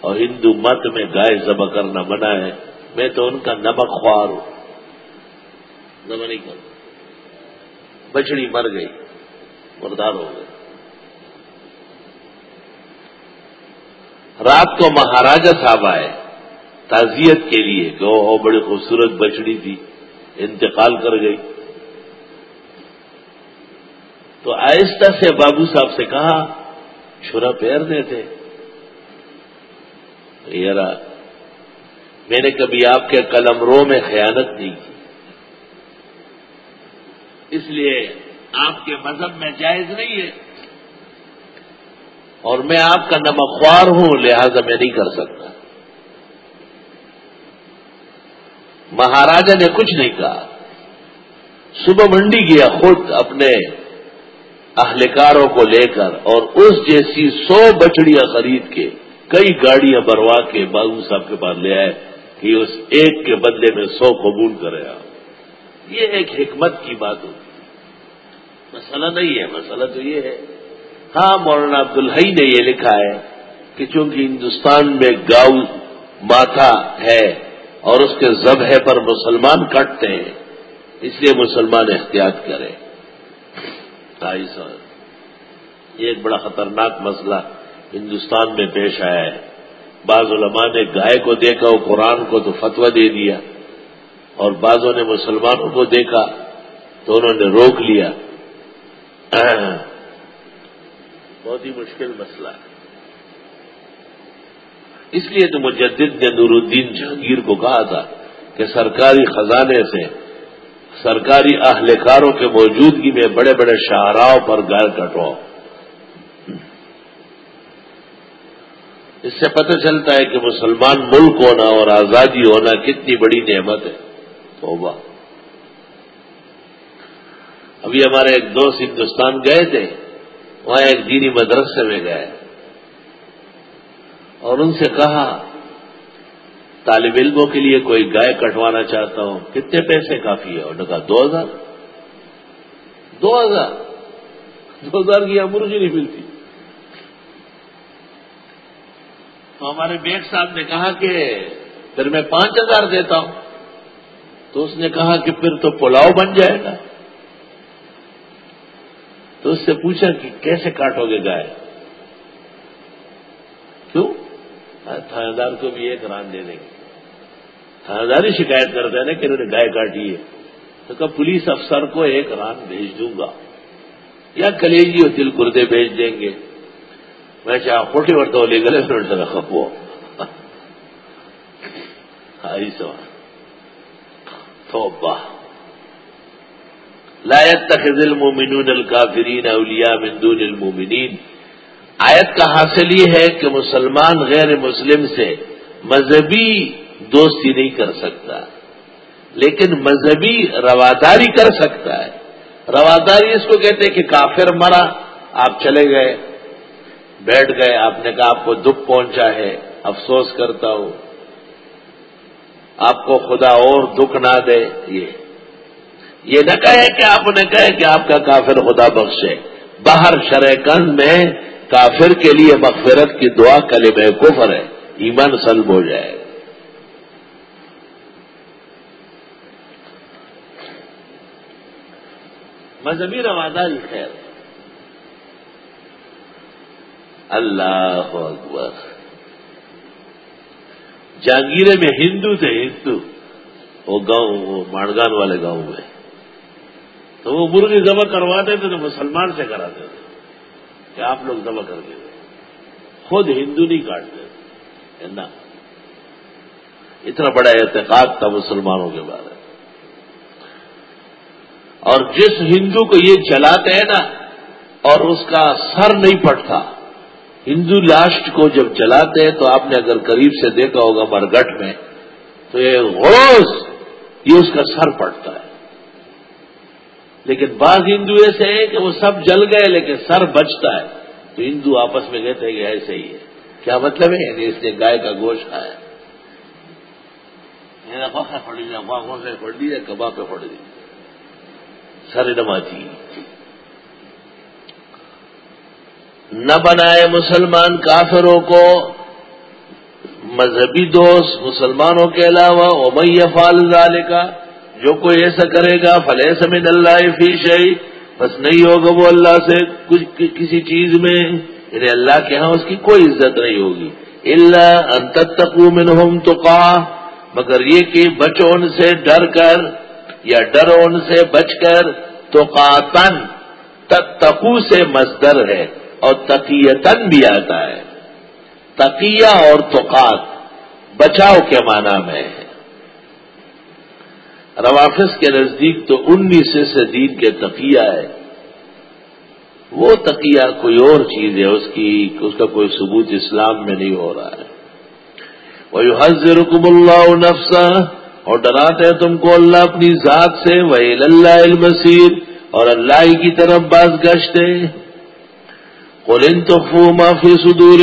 اور ہندو مت میں گائے ذبح کرنا منع ہے۔ میں تو ان کا نمک خوار ہوں۔ ذبح نہیں کر بچڑی مر گئی، مردار ہو گئے رات کو مہاراجا صاحب آئے، تعزیت کے لیے کہ وہ بڑی خوبصورت بچڑی تھی، انتقال کر گئی۔ تو آہستہ سے بابو صاحب سے کہا چھرا پیر دیتے۔ یار میں نے کبھی آپ کے قلم رو میں خیانت نہیں کی۔ اس لیے آپ کے مذہب میں جائز نہیں ہے۔ اور میں آپ کا نمکوار ہوں، لہذا میں نہیں کر سکتا۔ مہاراجا نے کچھ نہیں کہا۔ صبح منڈی گیا خود اپنے اہلکاروں کو لے کر اور اس جیسی سو بچڑیاں خرید کے کئی گاڑیاں بروا کے بابو صاحب کے پاس لے آئے۔ کہ اس ایک کے بدلے میں سو قبول کرے آپ۔ یہ ایک حکمت کی بات ہوتی مسئلہ نہیں ہے، مسئلہ تو یہ ہے۔ ہاں مولانا عبد الحی نے یہ لکھا ہے کہ چونکہ ہندوستان میں گاؤ ماتھا ہے اور اس کے ذبح پر مسلمان کٹتے ہیں، اس لیے مسلمان احتیاط کرے ڈھائی سو یہ ایک بڑا خطرناک مسئلہ ہندوستان میں پیش آیا ہے۔ بعض علماء نے گائے کو دیکھا، وہ قرآن کو تو فتویٰ دے دیا۔ اور بعضوں نے مسلمانوں کو دیکھا تو انہوں نے روک لیا۔ بہت ہی مشکل مسئلہ۔ ہے اس لیے تو مجدد نے نور الدین جہانگیر کو کہا تھا کہ سرکاری خزانے سے سرکاری اہلکاروں کے موجودگی میں بڑے بڑے شاہراہوں پر گائے کٹواؤ۔ اس سے پتہ چلتا ہے کہ مسلمان ملک ہونا اور آزادی ہونا کتنی بڑی نعمت ہے۔ توبہ۔ ابھی ہمارے ایک دوست ہندوستان گئے تھے، وہاں ایک دینی مدرسے میں گئے۔ اور ان سے کہا، طالب علموں کے لیے کوئی گائے کٹوانا چاہتا ہوں۔ کتنے پیسے کافی ہے؟ انہوں نے کہا، دو ہزار۔ دو ہزار۔ دو ہزار کی امرجی نہیں ملتی۔ تو ہمارے بیگ صاحب نے کہا کہ پھر میں پانچ ہزار دیتا ہوں۔ تو اس نے کہا کہ پھر تو پلاؤ بن جائے گا۔ تو اس سے پوچھا کہ کیسے کاٹو گے گائے؟ کیوں؟ تھانے دار کو بھی ایک ران دے دیں گے۔ تھانے دار ہی شکایت کرتا ہے نا کہ انہوں نے گائے کاٹی ہے۔ تو کب پولیس افسر کو ایک ران بھیج دوں گا۔ یا کلیجی اور دل کردے بھیج دیں گے۔ میں چاہ پھوٹے ورتوں لے گلے پھر سے رکھو ہائی سوال تو لا يتخذ المؤمنون الكافرين اولیاء من دون المؤمنین۔ آیت کا حاصل یہ ہے کہ مسلمان غیر مسلم سے مذہبی دوستی نہیں کر سکتا۔ لیکن مذہبی رواداری کر سکتا ہے۔ رواداری اس کو کہتے ہیں کہ کافر مرا، آپ چلے گئے۔ بیٹھ گئے، آپ نے کہا آپ کو دکھ پہنچا ہے، افسوس کرتا ہوں۔ آپ کو خدا اور دکھ نہ دے، یہ۔ یہ نہ کہے کہ آپ نے کہے کہ آپ کا کافر خدا بخشے باہر شرح کند میں کافر کے لیے مغفرت کی دعا کلب کفر ہے۔ ایمان سلب ہو جائے۔ مذہبی رواداری خیر۔ اللہ اکبر۔ جہانگیرے میں ہندو تھے، ہندو۔ وہ گاؤں، وہ مانگان والے گاؤں میں۔ تو وہ مرغی ذبح کرواتے تھے تو مسلمان سے کراتے تھے کہ آپ لوگ ذبح کر کے خود ہندو نہیں کاٹتے نا؟ اتنا بڑا اعتقاد تھا مسلمانوں کے بارے اور جس ہندو کو یہ چلاتے ہیں نا، اور اس کا سر نہیں پٹتا ہندو لاسٹ کو جب جلاتے ہیں تو آپ نے اگر قریب سے دیکھا ہوگا مرگٹ میں، تو یہ غوث، یہ اس کا سر پڑتا ہے۔ لیکن بعض ہندو ایسے ہیں کہ وہ سب جل گئے لیکن سر بچتا ہے۔ تو ہندو آپس میں کہتے ہیں کہ ایسے ہی ہے۔ کیا مطلب ہے؟ یعنی اس نے گائے کا گوشت کھایا۔ یعنی پڑ دیا کباب پہ پڑ دی۔ سر نماتی جی۔ نہ بنائے مسلمان کافروں کو، مذہبی دوست مسلمانوں کے علاوہ امئی فال کا جو کوئی ایسا کرے گا فلح سمن اللہ فی شعی بس نہیں ہوگا وہ اللہ سے کچھ کسی چیز میں۔ یعنی اللہ کے ہاں اس کی کوئی عزت نہیں ہوگی۔ اللہ انتقو منہم تو مگر یہ کہ بچو ان سے ڈر کر، یا ڈرو ان سے بچ کر تو تن تقو سے مزدر ہے۔ اور تقیتن بھی آتا ہے۔ تقیہ اور توقات بچاؤ کے معنی میں ہے۔ روافظ کے نزدیک تو انیس سے دین کے تقیہ ہے۔ وہ تقیہ کوئی اور چیز ہے، اس کی، اس کا کوئی ثبوت اسلام میں نہیں ہو رہا ہے۔ وہ حضر رکم اللہ نفسا اور ڈراتے ہیں تم کو اللہ اپنی ذات سے۔ وہی اللہ المسیر اور اللہ کی طرف باز گشتے قلن تو فو معافی سدور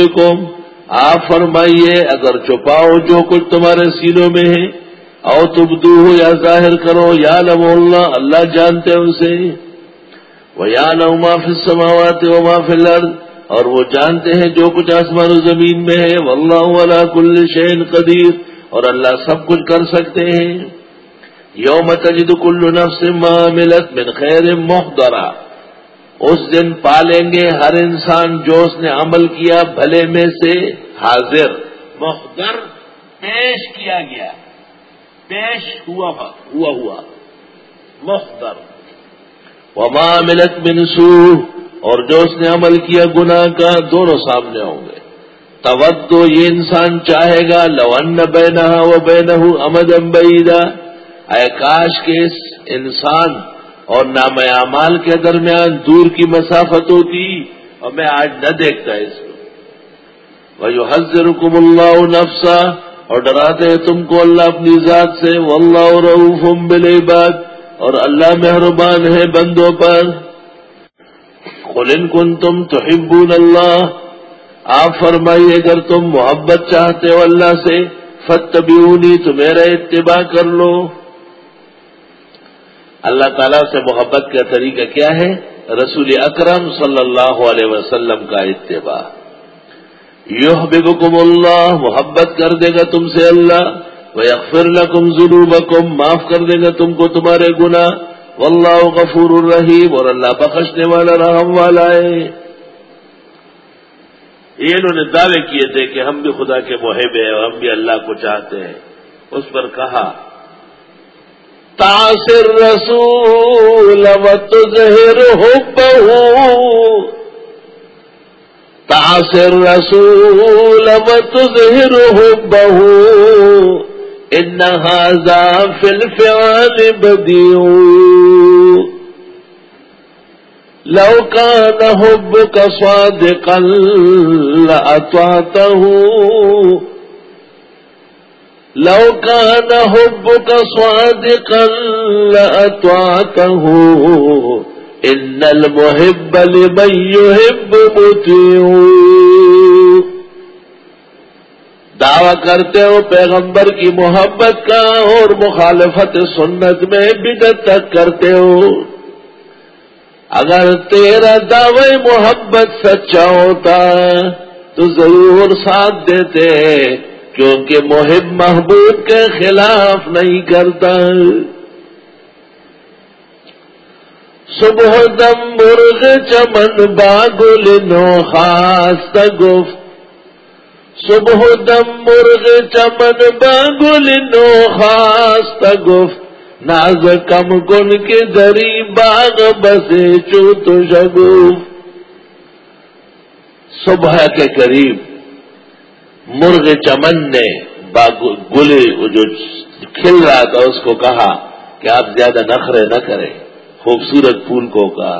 آپ فرمائیے، اگر چھپاؤ جو کچھ تمہارے سینوں میں ہے، او تبدو ہو یا ظاہر کرو، یا لم اللہ اللہ جانتے ان سے۔ وہ یا لو معاف سماوات و معاف الارض، اور وہ جانتے ہیں جو کچھ آسمان و زمین میں ہے۔ واللہ والا کل شین قدیر، اور اللہ سب کچھ کر سکتے ہیں۔ یوم تجد کل نفس ما ملت من خیر محدرا اس دن پالیں گے ہر انسان جو اس نے عمل کیا بھلے میں سے حاضر۔ محدر پیش کیا گیا۔ پیش ہوا ہوا ہوا۔ مختر وما ملت منسو اور جو اس نے عمل کیا گناہ کا دونوں سامنے ہوں گے۔ تو یہ انسان چاہے گا لون بینا و بین امد امبیدا اے کاش کے اس انسان اور نام اعمال کے درمیان دور کی مسافت ہوتی اور میں آج نہ دیکھتا اس کو۔ وہ حضر رکم اللہ نفسا اور ڈراتے ہیں تم کو اللہ اپنی ذات سے۔ واللہ رعوف بالعباد اور اللہ مہربان ہے بندوں پر۔ قل کن تم تو اللہ آپ فرمائیے اگر تم محبت چاہتے ہو اللہ سے فتبیونی تو میرا اتباع کر لو۔ اللہ تعالیٰ سے محبت کا طریقہ کیا ہے؟ رسول اکرم صلی اللہ علیہ وسلم کا اتباع۔ یو اللہ، محبت کر دے گا تم سے اللہ وہ اکفر لکم ظلم معاف کر دے گا تم کو تمہارے گنا واللہ غفور الرحیم، اور اللہ بخشنے والا، رحم والا ہے۔ یہ انہوں نے دعوے کیے تھے کہ ہم بھی خدا کے محب ہیں اور ہم بھی اللہ کو چاہتے ہیں۔ اس پر کہا تاثر رسول ہو بہو تاثر رسول وتظهر حبه ان هذا في الفعال بديع لوکا نحب کا سواد کل اتواتا ہوں لوکا نحب کا سواد ہوں المحب لمن يحب مطيع. دعوی کرتے ہو پیغمبر کی محبت کا اور مخالفت سنت میں بدت تک کرتے ہو. اگر تیرا دعوی محبت سچا ہوتا تو ضرور ساتھ دیتے. کیونکہ محب محبوب کے خلاف نہیں کرتا۔ صبح دم مرغ چمن باغل نو خاص گفت۔ صبح دم مرغ چمن باغل نو خاص گفت۔ ناز کم کن کے دری باغ بسے چو تو شگوف صبح کے قریب مرغ چمن نے گلے جو کھل رہا تھا، اس کو کہا کہ آپ زیادہ نخرے نہ کریں، خوبصورت پھول کو کا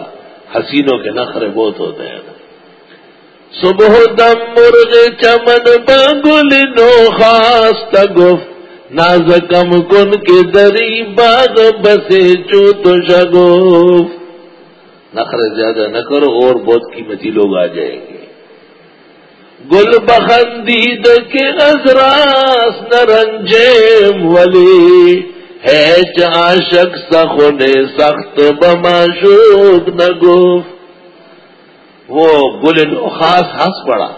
حسینوں کے نخرے بہت ہوتے ہیں۔ صبح دم مرغ چمن بگل نو خاص تگف ناز کم کن کے دری باغ بسے چو تو شگوف نخرے زیادہ نہ کرو اور بہت قیمتی لوگ آ جائیں گے۔ گل بخندید کے ازراس نرنجیم ولی۔ ہے چاشک سخن سخت بماشوق نگوف۔ وہ گل خاص ہنس پڑا۔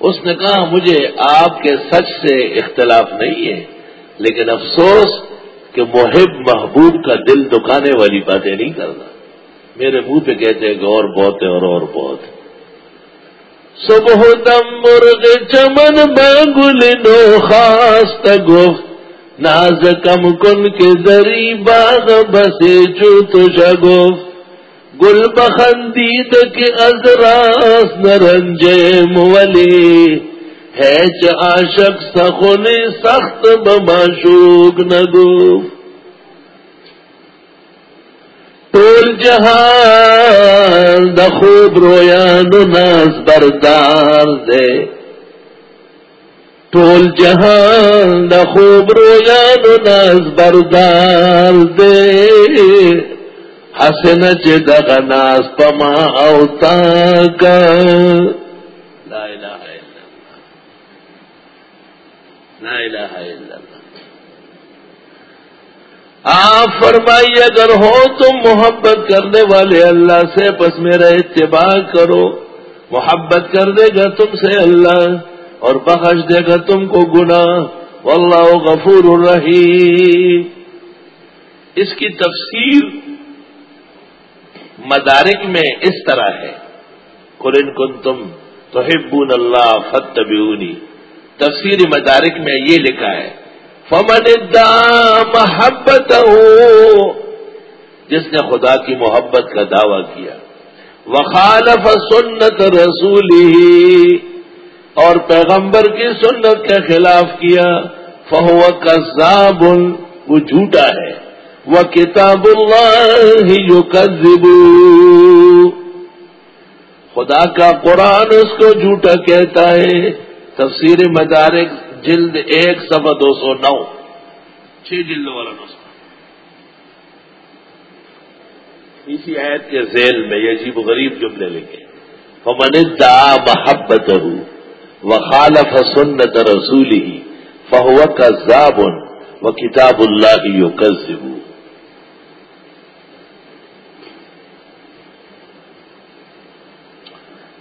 اس نے کہا، مجھے آپ کے سچ سے اختلاف نہیں ہے، لیکن افسوس کہ محب محبوب کا دل دکانے والی باتیں نہیں کرنا۔ میرے منہ پہ کہتے ہیں کہ اور بہت ہے اور اور بہت ہے۔ صبح دم مرغ چمن بانگل نو خاص تگفت ناز کم کن کے دری باغ بسے چو تو گل بخندید کے ازراس نرنجے مولی. ہے عاشق سخن سخت بماشوک نگو. ٹول جہان دخوب رویا ناز بردار دے۔ ٹول جہان دا خوب رویان ناز بردار دے۔ حسن چ ناز پما اوتا کا لا الہ الا اللہ۔ لا الہ الا اللہ۔ آپ فرمائی، اگر ہو تم محبت کرنے والے اللہ سے، بس میرا اتباع کرو۔ محبت کر دے گا تم سے اللہ، اور بخش دے گا تم کو گنا واللہ غفور الرحیم۔ اس کی تفسیر مدارک میں اس طرح ہے۔ قرن کن تم تو ہبون اللہ فتبیونی تفسیر مدارک میں یہ لکھا ہے۔ فمن دا محبت ہو جس نے خدا کی محبت کا دعویٰ کیا۔ وخالف سنت رسولی اور پیغمبر کی سنت کے خلاف کیا۔ فہو کذاب وہ جھوٹا ہے۔ وہ کتاب اللہ یو خدا کا قرآن اس کو جھوٹا کہتا ہے۔ تفسیر مدارک جلد ایک سب دو سو نو۔ چھ جلد والا نسخہ۔ اسی عید کے ذیل میں یہ عجیب غریب جملے لکھے۔ فمن دا محبت وخالف سنت رسولی فہو کا زابن و کتاب اللہ یو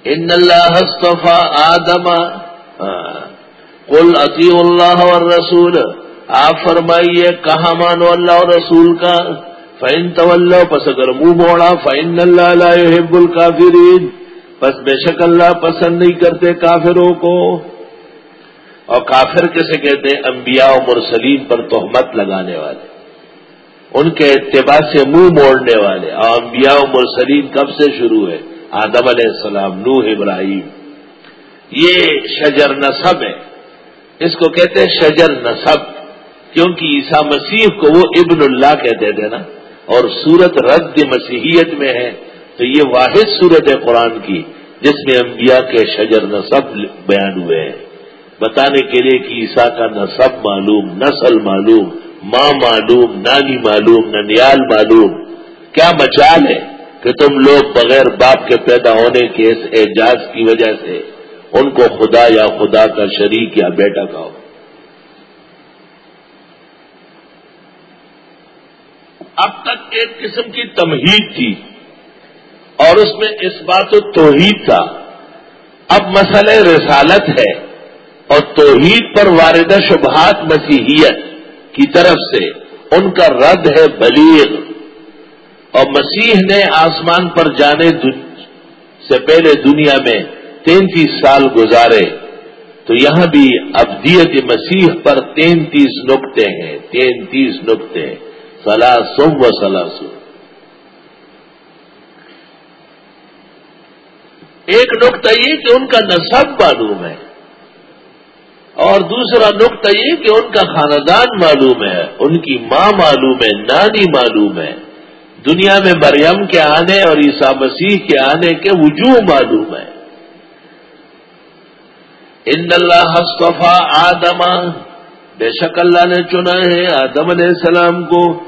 ان اللہ صفا آدم۔ قل اتی اللہ اور رسول آپ فرمائیے، کہاں مانو اللہ اور رسول کا؟ فین طول پس اگر منہ موڑا فین اللہ لا يحب بس بے شک اللہ پسند نہیں کرتے کافروں کو۔ اور کافر کیسے کہتے ہیں؟ انبیاء و مرسلین پر تہمت لگانے والے۔ ان کے اتباع سے منہ موڑنے والے۔ اور انبیاء و مرسلین کب سے شروع ہے؟ آدم علیہ السلام، نوح ابراہیم۔ یہ شجر نصب ہے۔ اس کو کہتے ہیں شجر نصب، کیونکہ عیسیٰ مسیح کو وہ ابن اللہ کہتے تھے نا، اور سورت رد مسیحیت میں ہے، تو یہ واحد صورت ہے قرآن کی، جس میں انبیاء کے شجر نصب بیان ہوئے ہیں۔ بتانے کے لیے کہ عیسیٰ کا نصب معلوم، نسل معلوم، ماں معلوم، نانی معلوم، ننیال معلوم۔ کیا مچال ہے کہ تم لوگ بغیر باپ کے پیدا ہونے کے اس اعجاز کی وجہ سے ان کو خدا یا خدا کا شریک یا بیٹا کہو۔ اب تک ایک قسم کی تمہید تھی اور اس میں اس بات توحید تھا۔ اب مسئلہ رسالت ہے اور توحید پر واردہ شبہات مسیحیت کی طرف سے ان کا رد ہے بلیغ۔ اور مسیح نے آسمان پر جانے سے پہلے دنیا میں تینتیس سال گزارے، تو یہاں بھی ابدیت مسیح پر تینتیس نقطے ہیں، تینتیس نقطے سلاسم و سلاسم ایک نقطہ یہ کہ ان کا نصب معلوم ہے، اور دوسرا نقطہ یہ کہ ان کا خاندان معلوم ہے، ان کی ماں معلوم ہے، نانی معلوم ہے۔ دنیا میں مریم کے آنے اور عیسیٰ مسیح کے آنے کے وجوہ معلوم ہے۔ ان اللہ حصفہ آدم، بے شک اللہ نے چنا ہے آدم علیہ السلام کو۔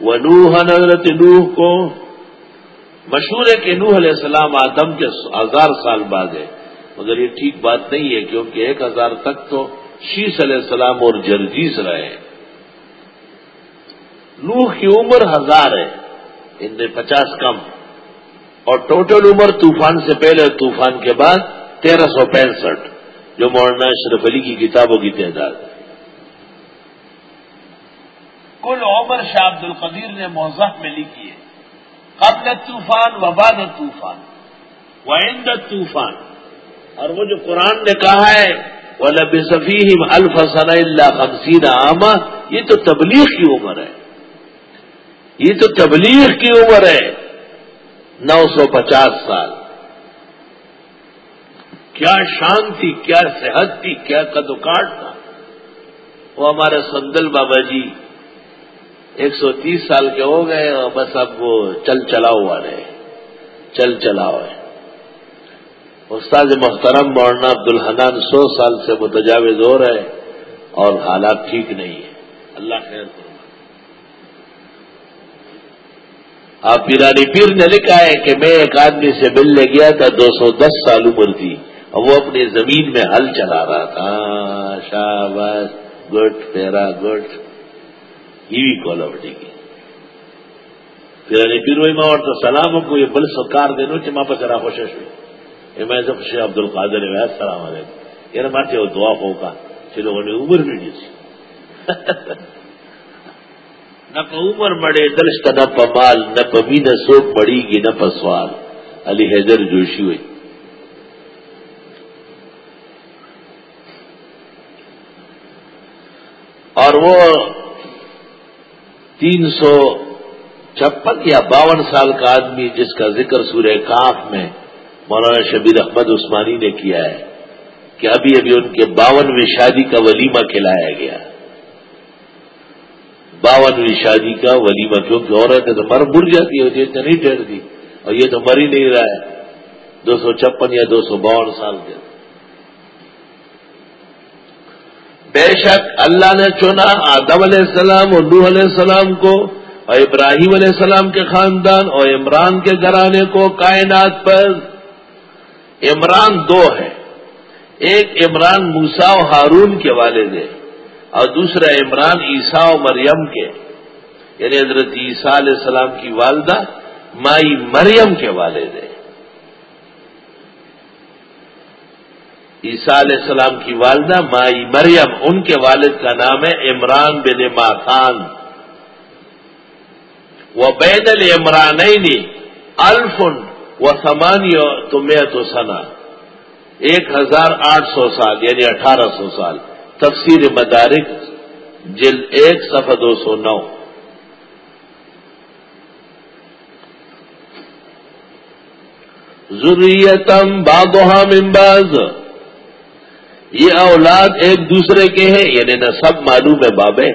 ونوح، حضرت نوح کو۔ مشہور ہے کہ نوح علیہ السلام آدم کے ہزار سال بعد ہے۔ مگر یہ ٹھیک بات نہیں ہے کیونکہ ایک ہزار تک تو شیش علیہ السلام اور جرجیز رہے نوح کی عمر ہزار ہے، ان میں پچاس کم۔ اور ٹوٹل عمر طوفان سے پہلے طوفان کے بعد تیرہ سو پینسٹھ، جو مولانا اشرف علی کی کتابوں کی تعداد ہے۔ کل عمر شاہ عبد القدیر نے موضح میں لکھی ہے، قبل طوفان و بعد طوفان و طوفان اور وہ جو قرآن نے کہا ہے وہ لب صفیم الفسن اللہ خمسین عامہ یہ تو تبلیغ کی عمر ہے۔ یہ تو تبلیغ کی عمر ہے۔ نو سو پچاس سال۔ کیا شان تھی، کیا صحت تھی، کیا قد کاٹ تھا۔ وہ ہمارے سندل بابا جی ایک سو تیس سال کے ہو گئے اور بس اب وہ چل چلا ہوا رہے چل چلا ہوا ہے استاد محترم مولانا عبد الحنان سو سال سے متجاوز ہو رہے اور حالات ٹھیک نہیں ہے اللہ خیر آپ پیرانی پیر نے لکھا ہے کہ میں ایک آدمی سے ملنے گیا تھا دو سو دس سال عمر تھی اور وہ اپنی زمین میں ہل چلا رہا تھا۔ شاباش گٹ تیرا گٹ یہ کولا وٹے گی پھر پیر وہی ماں تو سلام کو یہ بل سرکار دینو کہ ماں پر ذرا کوشش ہوئی۔ میں جب شیخ عبد القادر ہے سلام علیکم۔ یہ مارتے وہ دعا ہوگا کہ لوگوں نے عمر بھی دی۔ نہ عمر مڑے دلشت نہ پمال نہ پمی نہ سوک پڑی گی، نہ پسوال علی حیدر جوشی ہوئی۔ اور وہ تین سو چھپن یا باون سال کا آدمی جس کا ذکر سورہ کاف میں مولانا شبیر احمد عثمانی نے کیا ہے کہ ابھی ابھی ان کے باونویں شادی کا ولیمہ کھلایا گیا۔ باونویں شادی کا ولیمہ کیونکہ عورت ہے تو مر مر جاتی ہے تو نہیں ٹھہرتی اور یہ تو مر ہی نہیں رہا ہے۔ دو سو چھپن یا دو سو باون سال کے۔ بے شک اللہ نے چنا آدم علیہ السلام اور نوح علیہ السلام کو اور ابراہیم علیہ السلام کے خاندان اور عمران کے گھرانے کو کائنات پر۔ عمران دو ہے ایک عمران موسا و ہارون کے والد ہے اور دوسرا عمران عیسیٰ و مریم کے یعنی حضرت عیسیٰ علیہ السلام کی والدہ مائی مریم کے والد ہے عیسیٰ علیہ السلام کی والدہ مائی مریم، ان کے والد کا نام ہے عمران بن ماتان وہ بین العمران الفن و سمانی تمہیں تو سنا ایک ہزار آٹھ سو سال یعنی اٹھارہ سو سال۔ تفسیر مدارک جلد ایک، صفحہ دو سو نو۔ ضروریتم بادوہا ممباز یہ اولاد ایک دوسرے کے ہیں یعنی نہ سب معلوم ہے بابے۔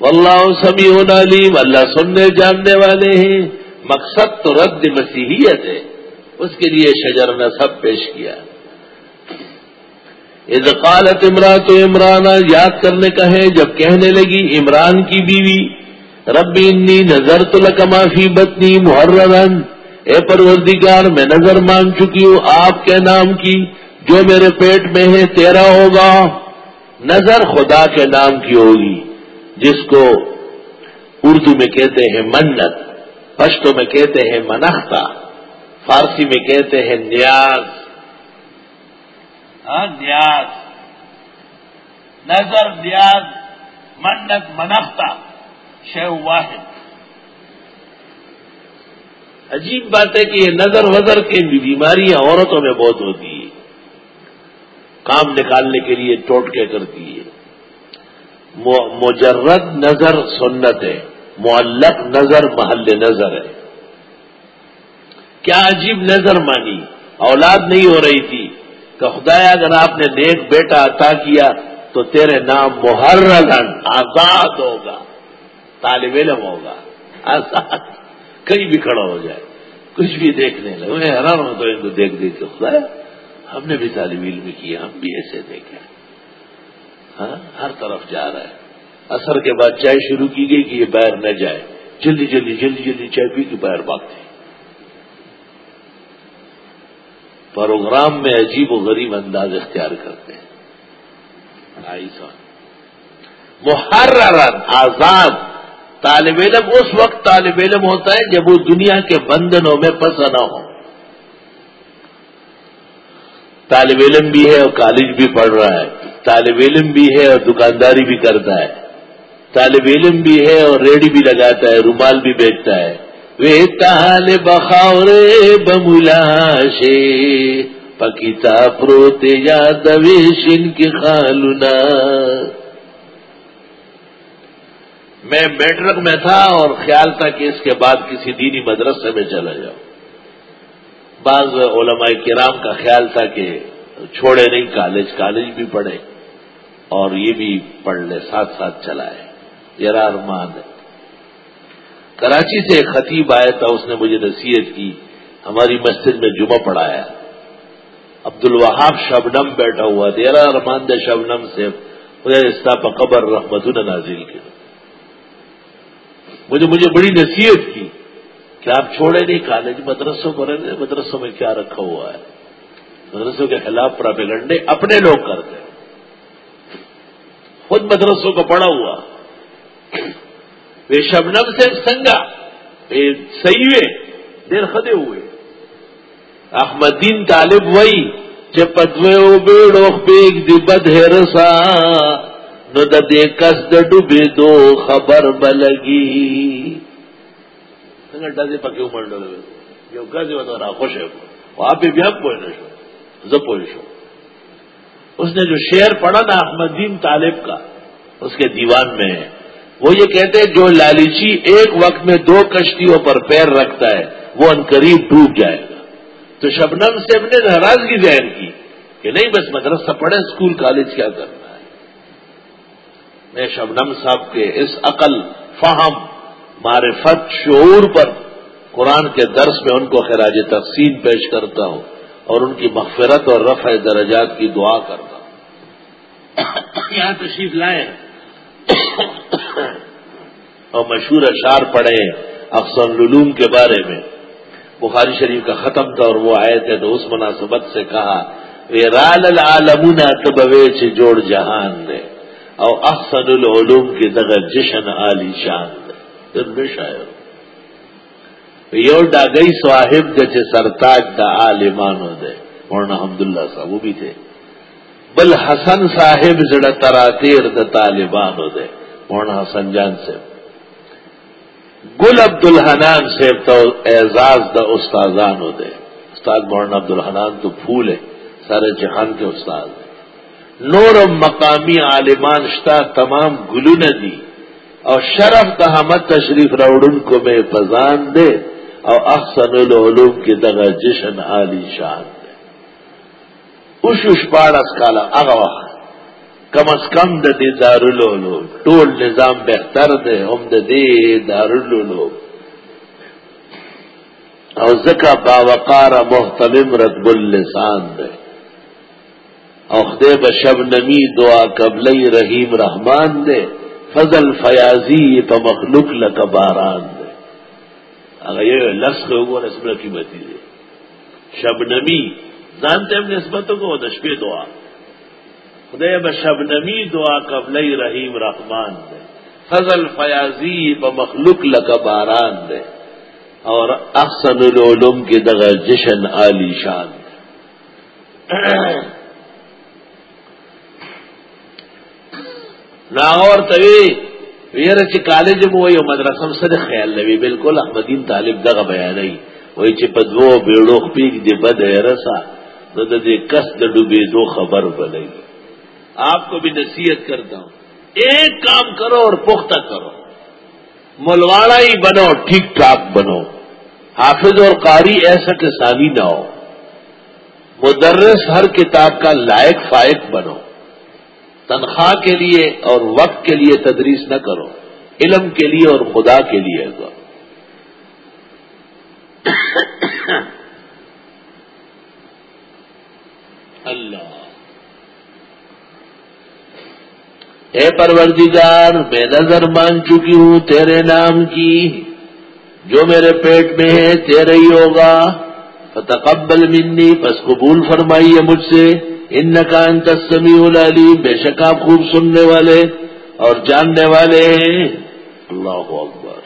واللہ سمیع علیم، اللہ سننے، جاننے والے ہیں۔ مقصد تو رد مسیحیت ہے۔ اس کے لیے شجر نے سب پیش کیا۔ قالت عمران تو عمران، یاد کرنے کا ہے جب کہنے لگی عمران کی بیوی ربی انی نظر تو لکما فی بتنی محرم اے پروردگار، میں نظر مان چکی ہوں آپ کے نام کی، جو میرے پیٹ میں ہے تیرا ہوگا۔ نظر خدا کے نام کی ہوگی، جس کو اردو میں کہتے ہیں منت پشتوں میں کہتے ہیں منختہ، فارسی میں کہتے ہیں نیاز۔ ہاں، نیاز۔ نظر، نیاز، منت منختہ شیو واحد۔ عجیب بات ہے کہ یہ نظر وزر کی بیماریاں عورتوں میں بہت ہوتی ہیں۔ کام نکالنے کے لیے ٹوٹ کے کرتی ہے مجرد نظر سنت ہے۔ معلق نظر محل نظر ہے۔ کیا عجیب نظر مانی؟ اولاد نہیں ہو رہی تھی۔ کہ خدایا اگر آپ نے نیک بیٹا عطا کیا تو تیرے نام محرن آزاد ہوگا، طالب علم ہوگا، آزاد، کہیں بھی کھڑا ہو جائے، کچھ بھی دیکھنے لگے، میں حیران ہوں تو ان کو دیکھ دیکھ کے خدایا، ہم نے بھی طالب علم کیا، ہم بھی ایسے دیکھے۔ ہاں ہر طرف جا رہا ہے۔ اثر کے بعد چائے شروع کی گئی کہ یہ باہر نہ جائے۔ جلدی جلدی جلدی جلدی چائے پی کے باہر بھاگتے پروگرام میں عجیب و غریب انداز اختیار کرتے ہیں۔ محرر آزاد، طالب علم، اس وقت طالب علم ہوتا ہے جب وہ دنیا کے بندنوں میں پسند نہ ہو۔ طالب علم بھی ہے اور کالج بھی پڑھ رہا ہے۔ طالب علم بھی ہے اور دکانداری بھی کرتا ہے۔ طالب علم بھی ہے اور ریڈی بھی لگاتا ہے، رومال بھی بیچتا ہے۔ وے تال بخاور بملا شے پکیتا پروتے یا دویشن کی خالنا میں میٹرک میں تھا اور خیال تھا کہ اس کے بعد کسی دینی مدرسے میں چلا جاؤں۔ بعض علماء کرام کا خیال تھا کہ چھوڑے نہیں، کالج کالج بھی پڑھے اور یہ بھی پڑھ لے، ساتھ ساتھ چلائے۔ یہ ارمان ہے۔ کراچی سے ایک خطیب آیا تھا، اس نے مجھے نصیحت کی، ہماری مسجد میں جمعہ پڑھایا۔ عبد الوہاب شبنم بیٹھا ہوا دیرا ارمان دے شبنم سے مجھے قبر رحمت نازل کی۔ مجھے مجھے بڑی نصیحت کی کہ آپ چھوڑے نہیں، کالج مدرسوں کو رہنے، مدرسوں میں کیا رکھا ہوا ہے؟ مدرسوں کے خلاف پراپیگنڈے اپنے لوگ کرتے خود مدرسوں کو پڑا ہوا۔ وہ شبنم سے سنگا صحیح دیر خدے ہوئے۔ احمدین طالب وئی جب پدوے او بیڑو بیگ دی بد ہے رسا۔ نو دے کس ڈبے دو خبر بلگی۔ ڈزے پکے امر ڈلے یو گزے و تو خوش ہے۔ وہاں پہ بھی اب پوئے شو زپوئے شو۔ اس نے جو شعر پڑھا نا احمد دین طالب کا، اس کے دیوان میں ہے۔ وہ یہ کہتے ہیں جو لالچی ایک وقت میں دو کشتیوں پر پیر رکھتا ہے، وہ ان قریب ڈوب جائے گا۔ تو شبنم سے ہم نے ناراضگی ظاہر کی کہ نہیں، بس مدرسہ پڑھے اسکول کالج کیا کرنا ہے؟ میں شبنم صاحب کے اس عقل، فہم، معرفت، شعور پر قرآن کے درس میں ان کو خراج تقسیم پیش کرتا ہوں اور ان کی مغفرت اور رفع درجات کی دعا کرتا ہوں۔ یہاں تشریف لائے اور مشہور اشعار پڑھے اقسام العلوم کے بارے میں۔ بخاری شریف کا ختم تھا اور وہ آئے تھے تو اس مناسبت سے کہا رال العالمون تبوے سے جوڑ جہان نے اور احسن العلوم کی دغر جشن عالی شان شاعر۔ یو ڈا گئی صاحب جیسے سرتاج دا عالمانو دے۔ مولانا حمد اللہ صاحب وہ بھی تھے۔ بل حسن صاحب جڑا تراتیر دا طالبانو دے۔ مولانا حسن جان سے گل عبد الحنان سے تو اعزاز دا استاذانو دے۔ استاد مولانا عبد الحنان تو پھول ہے۔ سارے جہان کے استاد نور مقامی عالمان شتا تمام گلو نے دی۔ اور شرف کا حمد تشریف روڑن کو میں پذان دے۔ اور احسن العلوم کی دگا جشن عالی شان۔ دے اش اش کالا اغوا کم از کم د دې دارالولو ټول نظام بهتر دی، هم د دې دارالولو او زکا باوقار محتلم رتب اللسان دی. او خدای به شبنمی دعا قبلی رحیم رحمان دے فضل فیاضی په مخلوق لک باران دے هغه یو لفظ وګور اسمه قیمتي دی. شبنمی ځان ته نسبت کو د شپې دعا۔ خدای به شبنمی دعا قبلی رحیم رحمان دے۔ فضل فیاضی په مخلوق لک باران دے۔ اور احسن العلوم کی دغه جشن عالی شان ناغور توی ویره چې کالج مو یو مدرسه سره خیال لوي بالکل احمدین طالب دغه بیانای وای چې په دوو بیړو خپېګ دی بد رسا۔ نو د کس د ډوبې دو خبر بلای آپ کو بھی نصیحت کرتا ہوں۔ ایک کام کرو اور پختہ کرو۔ ملواڑا ہی بنو ٹھیک ٹھاک بنو۔ حافظ اور قاری ایسا کہ ثانی نہ ہو۔ مدرس ہر کتاب کا لائق فائق بنو۔ تنخواہ کے لیے اور وقت کے لیے تدریس نہ کرو۔ علم کے لیے اور خدا کے لیے۔ کرو اللہ اے پروردگار، میں نظر مان چکی ہوں تیرے نام کی۔ جو میرے پیٹ میں ہے تیرے ہی ہوگا۔ فتقبل منی، پس قبول فرمائیے مجھ سے۔ ان کا انتسمی العلیم، بے شک آپ خوب سننے والے اور جاننے والے ہیں۔ اللہ اکبر۔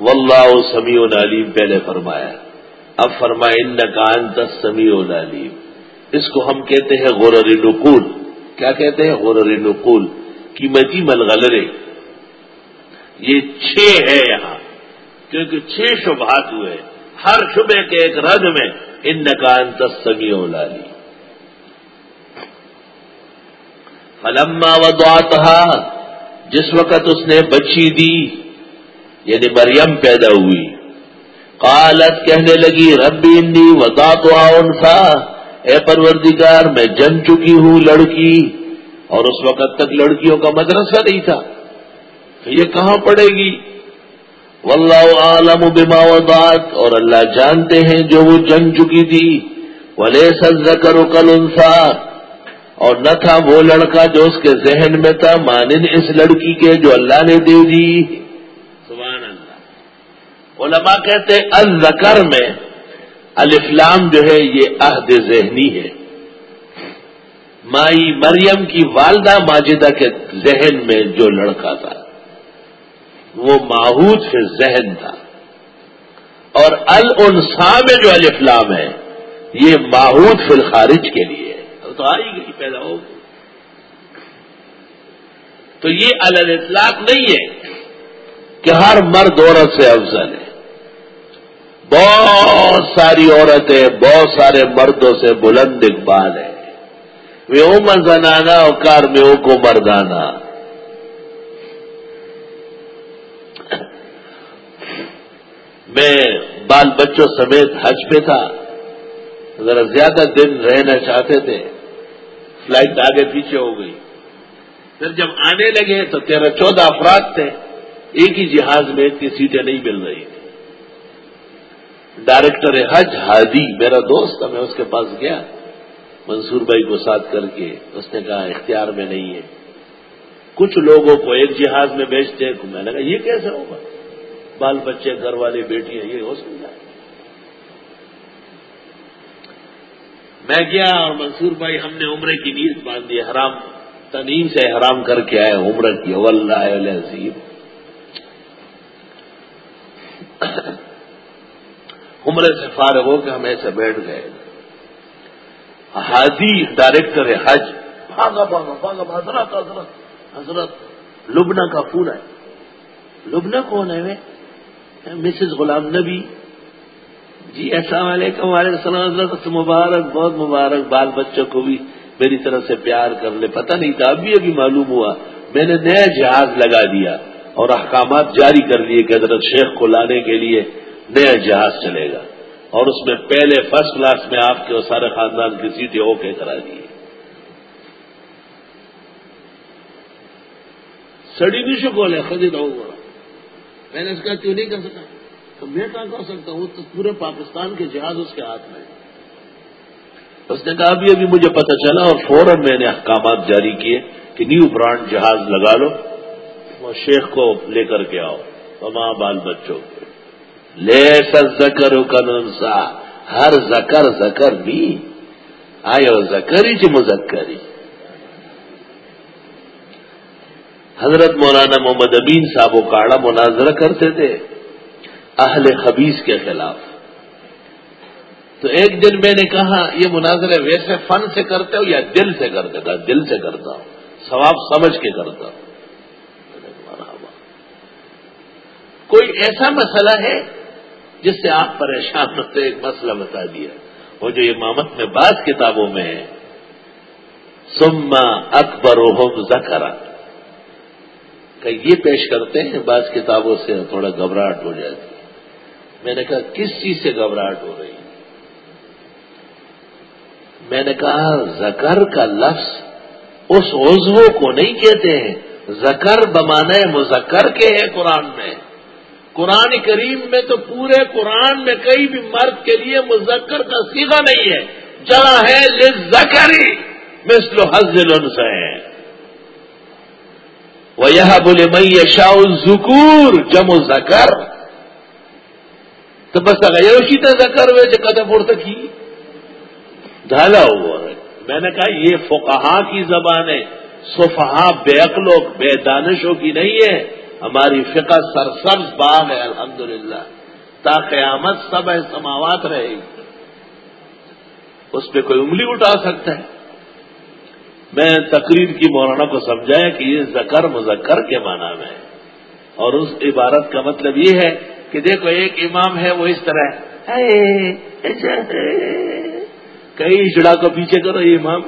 واللہ سمیع العلیم، پہلے فرمایا۔ اب فرمایا ان کا انتسمی العلیم۔ اس کو ہم کہتے ہیں غرر نقول کیا کہتے ہیں؟ غرر نقول قیمتی ملغلرے۔ یہ چھ ہے یہاں۔ کیونکہ چھ شبہات ہوئے۔ ہر شبے کے ایک رد میں ان کا انتسمی اولالی فلما ودعتها جس وقت اس نے بچی دی یعنی مریم پیدا ہوئی، قالت کہنے لگی، ربی انی ودات انسا۔ اے پروردگار، میں جن چکی ہوں لڑکی، اور اس وقت تک لڑکیوں کا مدرسہ نہیں تھا۔ یہ کہاں پڑے گی؟ واللہ عالم بما وضعت، اور اللہ جانتے ہیں جو وہ جنگ چکی تھی۔ ولی سزکر کل اور نہ تھا وہ لڑکا جو اس کے ذہن میں تھا مانند اس لڑکی کے جو اللہ نے دے دی۔ سبحان اللہ۔ علماء کہتے الزکر میں الفلام جو ہے یہ عہد ذہنی ہے۔ مائی مریم کی والدہ ماجدہ کے ذہن میں جو لڑکا تھا، وہ ماحود سے ذہن تھا۔ اور الانسا میں جو الفلام ہے، یہ ماحود فی الخارج کے لیے ہے۔ تو آئی گئی، پیدا ہو تو یہ الاطلاق نہیں ہے کہ ہر مرد عورت سے افضل ہے۔ بہت ساری عورتیں، بہت سارے مردوں سے بلند اقبال ہے۔ وہ عمر زنانا اور کار میں او کو مردانہ میں بال بچوں سمیت حج پہ تھا۔ ذرا زیادہ دن رہنا چاہتے تھے۔ فلائٹ آگے پیچھے ہو گئی۔ پھر جب آنے لگے تو تیرہ چودہ افراد تھے۔ ایک ہی جہاز میں اتنی سیٹیں نہیں مل رہی۔ ڈائریکٹر حج ہادی، میرا دوست تھا، میں اس کے پاس گیا۔ منصور بھائی کو ساتھ کر کے اس نے کہا، اختیار میں نہیں ہے۔ کچھ لوگوں کو ایک جہاز میں بیچتے ہیں۔ میں نے کہا، یہ کیسے ہوگا؟ بال بچے، گھر والے، بیٹیاں، یہ ہو سکتا ہے۔ میں گیا اور منصور بھائی، ہم نے عمرے کی نیز باندھ دی، حرام تنیم سے حرام کر کے آئے عمر کی۔ اللہ عظیم عمرے سے فارغ ہو کے ہم ایسے بیٹھ گئے۔ حاضی ڈائریکٹر حج۔ بھاگا بھاگا بھاگا حضرت حضرت حضرت۔ لبنا کا پھول ہے۔ لبنا کون ہے مسز غلام نبی۔ جی السلام علیکم، وعلیکم السلام، حضرت مبارک، بہت مبارک۔ بال بچوں کو بھی میری طرف سے پیار کر لے۔ پتہ نہیں تھا ابھی ابھی معلوم ہوا۔ میں نے نیا جہاز لگا دیا اور احکامات جاری کر دیے کہ حضرت شیخ کو لانے کے لیے نیا جہاز چلے گا اور اس میں پہلے فرسٹ کلاس میں آپ کے اور سارے خاندان کی سیٹیں ہو کے کرا دی سڑی بھی شکول ہے خدید ہوگا میں نے اس کا کیوں نہیں کر سکتا؟ تو میں کہاں کر سکتا ہوں؟ تو پورے پاکستان کے جہاز اس کے ہاتھ میں اس نے کہا، ابھی ابھی مجھے پتہ چلا اور فوراً میں نے احکامات جاری کیے کہ نیو برانڈ جہاز لگا لو اور شیخ کو لے کر کے آؤ۔ اور ماں بال بچوں۔ لے سر زکر کنسا ہر زکر زکر نہیں آئے زکری چ مزکری حضرت مولانا محمد امین صاحب و کاڑا مناظرہ کرتے تھے اہل خبیص کے خلاف. تو ایک دن میں نے کہا، یہ مناظرے ویسے فن سے کرتے ہو یا دل سے کرتے تھا دل سے کرتا ہوں، ثواب سمجھ کے کرتا ہوں۔ کوئی ایسا مسئلہ ہے جس سے آپ پریشان ہوتے ایک مسئلہ بتا دیا۔ وہ جو امامت میں بعض کتابوں میں ہے سما اکبر ہوم زکرا کہ یہ پیش کرتے ہیں، بعض کتابوں سے تھوڑا گھبراہٹ ہو جاتی۔ ہے میں نے کہا، کس چیز سے گھبراہٹ ہو رہی؟ میں نے کہا زکر کا لفظ اس عضو کو نہیں کہتے ہیں۔ زکر بمانے مذکر کے ہیں قرآن میں۔ قرآن کریم میں تو پورے قرآن میں کئی بھی مرد کے لیے مذکر کا سیدھا نہیں ہے۔ جہاں ہے لکری مثل حضل سے وہ یہ بولے میں شاہ ذکور جم و زکر تو بس اگر اسی طرح زکر ہوئے جو قدم اڑ کی ڈھالا ہوا ہے۔ میں نے کہا یہ فقہا کی زبان ہے صفحا بے عقلوں بے دانشوں کی نہیں ہے۔ ہماری فقہ سرسبز باغ ہے، الحمدللہ۔ تا قیامت سب ہے سماوات رہے گی۔ اس پہ کوئی انگلی اٹھا سکتا ہے۔ میں تقریر کی مولانا کو سمجھایا کہ یہ زکر مذکر کے معنی میں ہے۔ اور اس عبارت کا مطلب یہ ہے کہ دیکھو، ایک امام ہے، وہ اس طرح کئی جڑا کو پیچھے کرو، یہ امام۔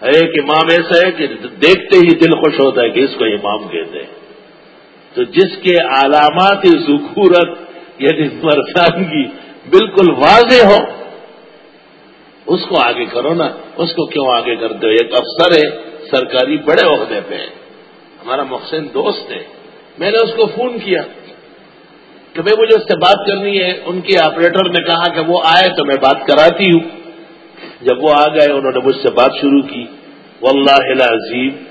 ایک امام ایسا ہے کہ دیکھتے ہی دل خوش ہوتا ہے کہ اس کو امام کہتے ہیں۔ تو جس کے علامات ذکورت یعنی مردانگی بالکل واضح ہو، اس کو آگے کرو نا، اس کو کیوں آگے کرتے ہو؟ ایک افسر ہے، سرکاری بڑے عہدے پہ ہمارا محسن دوست ہے۔ میں نے اس کو فون کیا کہ بھائی مجھے اس سے بات کرنی ہے۔ ان کے آپریٹر نے کہا کہ وہ آئے تو میں بات کراتی ہوں۔ جب وہ آ گئے، انہوں نے مجھ سے بات شروع کی۔ واللہ العظیم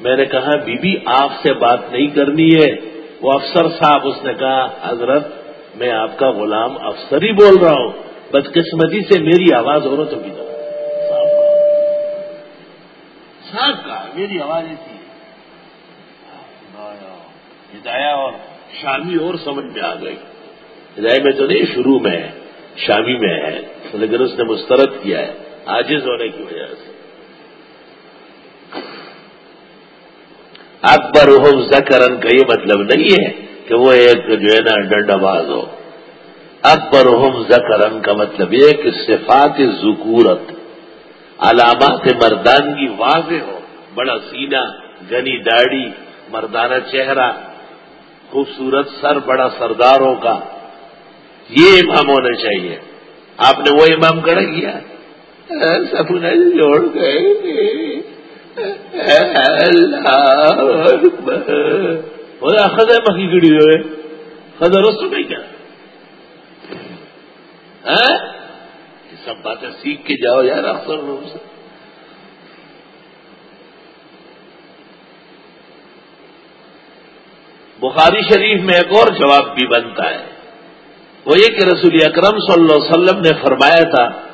میں نے کہا بی بی آپ سے بات نہیں کرنی ہے. وہ افسر صاحب، اس نے کہا، حضرت، میں آپ کا غلام افسر ہی بول رہا ہوں، بدقسمتی سے میری آواز عورتوں کی طرح صاحب کا، میری آواز ایسی ہدایا اور شامی اور سمجھ میں آ گئی۔ ہدایت میں تو نہیں، شروع میں ہے، شامی میں ہے، لیکن اس نے مسترد کیا ہے آجز ہونے کی وجہ سے۔ اکبر ہو زکرن کا یہ مطلب نہیں ہے کہ وہ ایک جو ہے نا ڈنڈ باز ہو۔ اکبر ہم زکرن کا مطلب یہ کہ صفات ذکورت، علامات مردانگی واضح ہو۔ بڑا سینہ، گنی داڑھی، مردانہ چہرہ، خوبصورت سر، بڑا سرداروں کا۔ یہ امام ہونا چاہیے۔ آپ نے وہ امام کھڑا کیا؟ سپنا جوڑ گئے۔ خزا مکی گڑی ہوئے۔ خزا رستو نہیں کیا؟ ہاں؟ یہ سب باتیں سیکھ کے جاؤ یار اختر روم سے بخاری شریف میں ایک اور جواب بھی بنتا ہے۔ وہ یہ کہ رسول اکرم صلی اللہ علیہ وسلم نے فرمایا تھا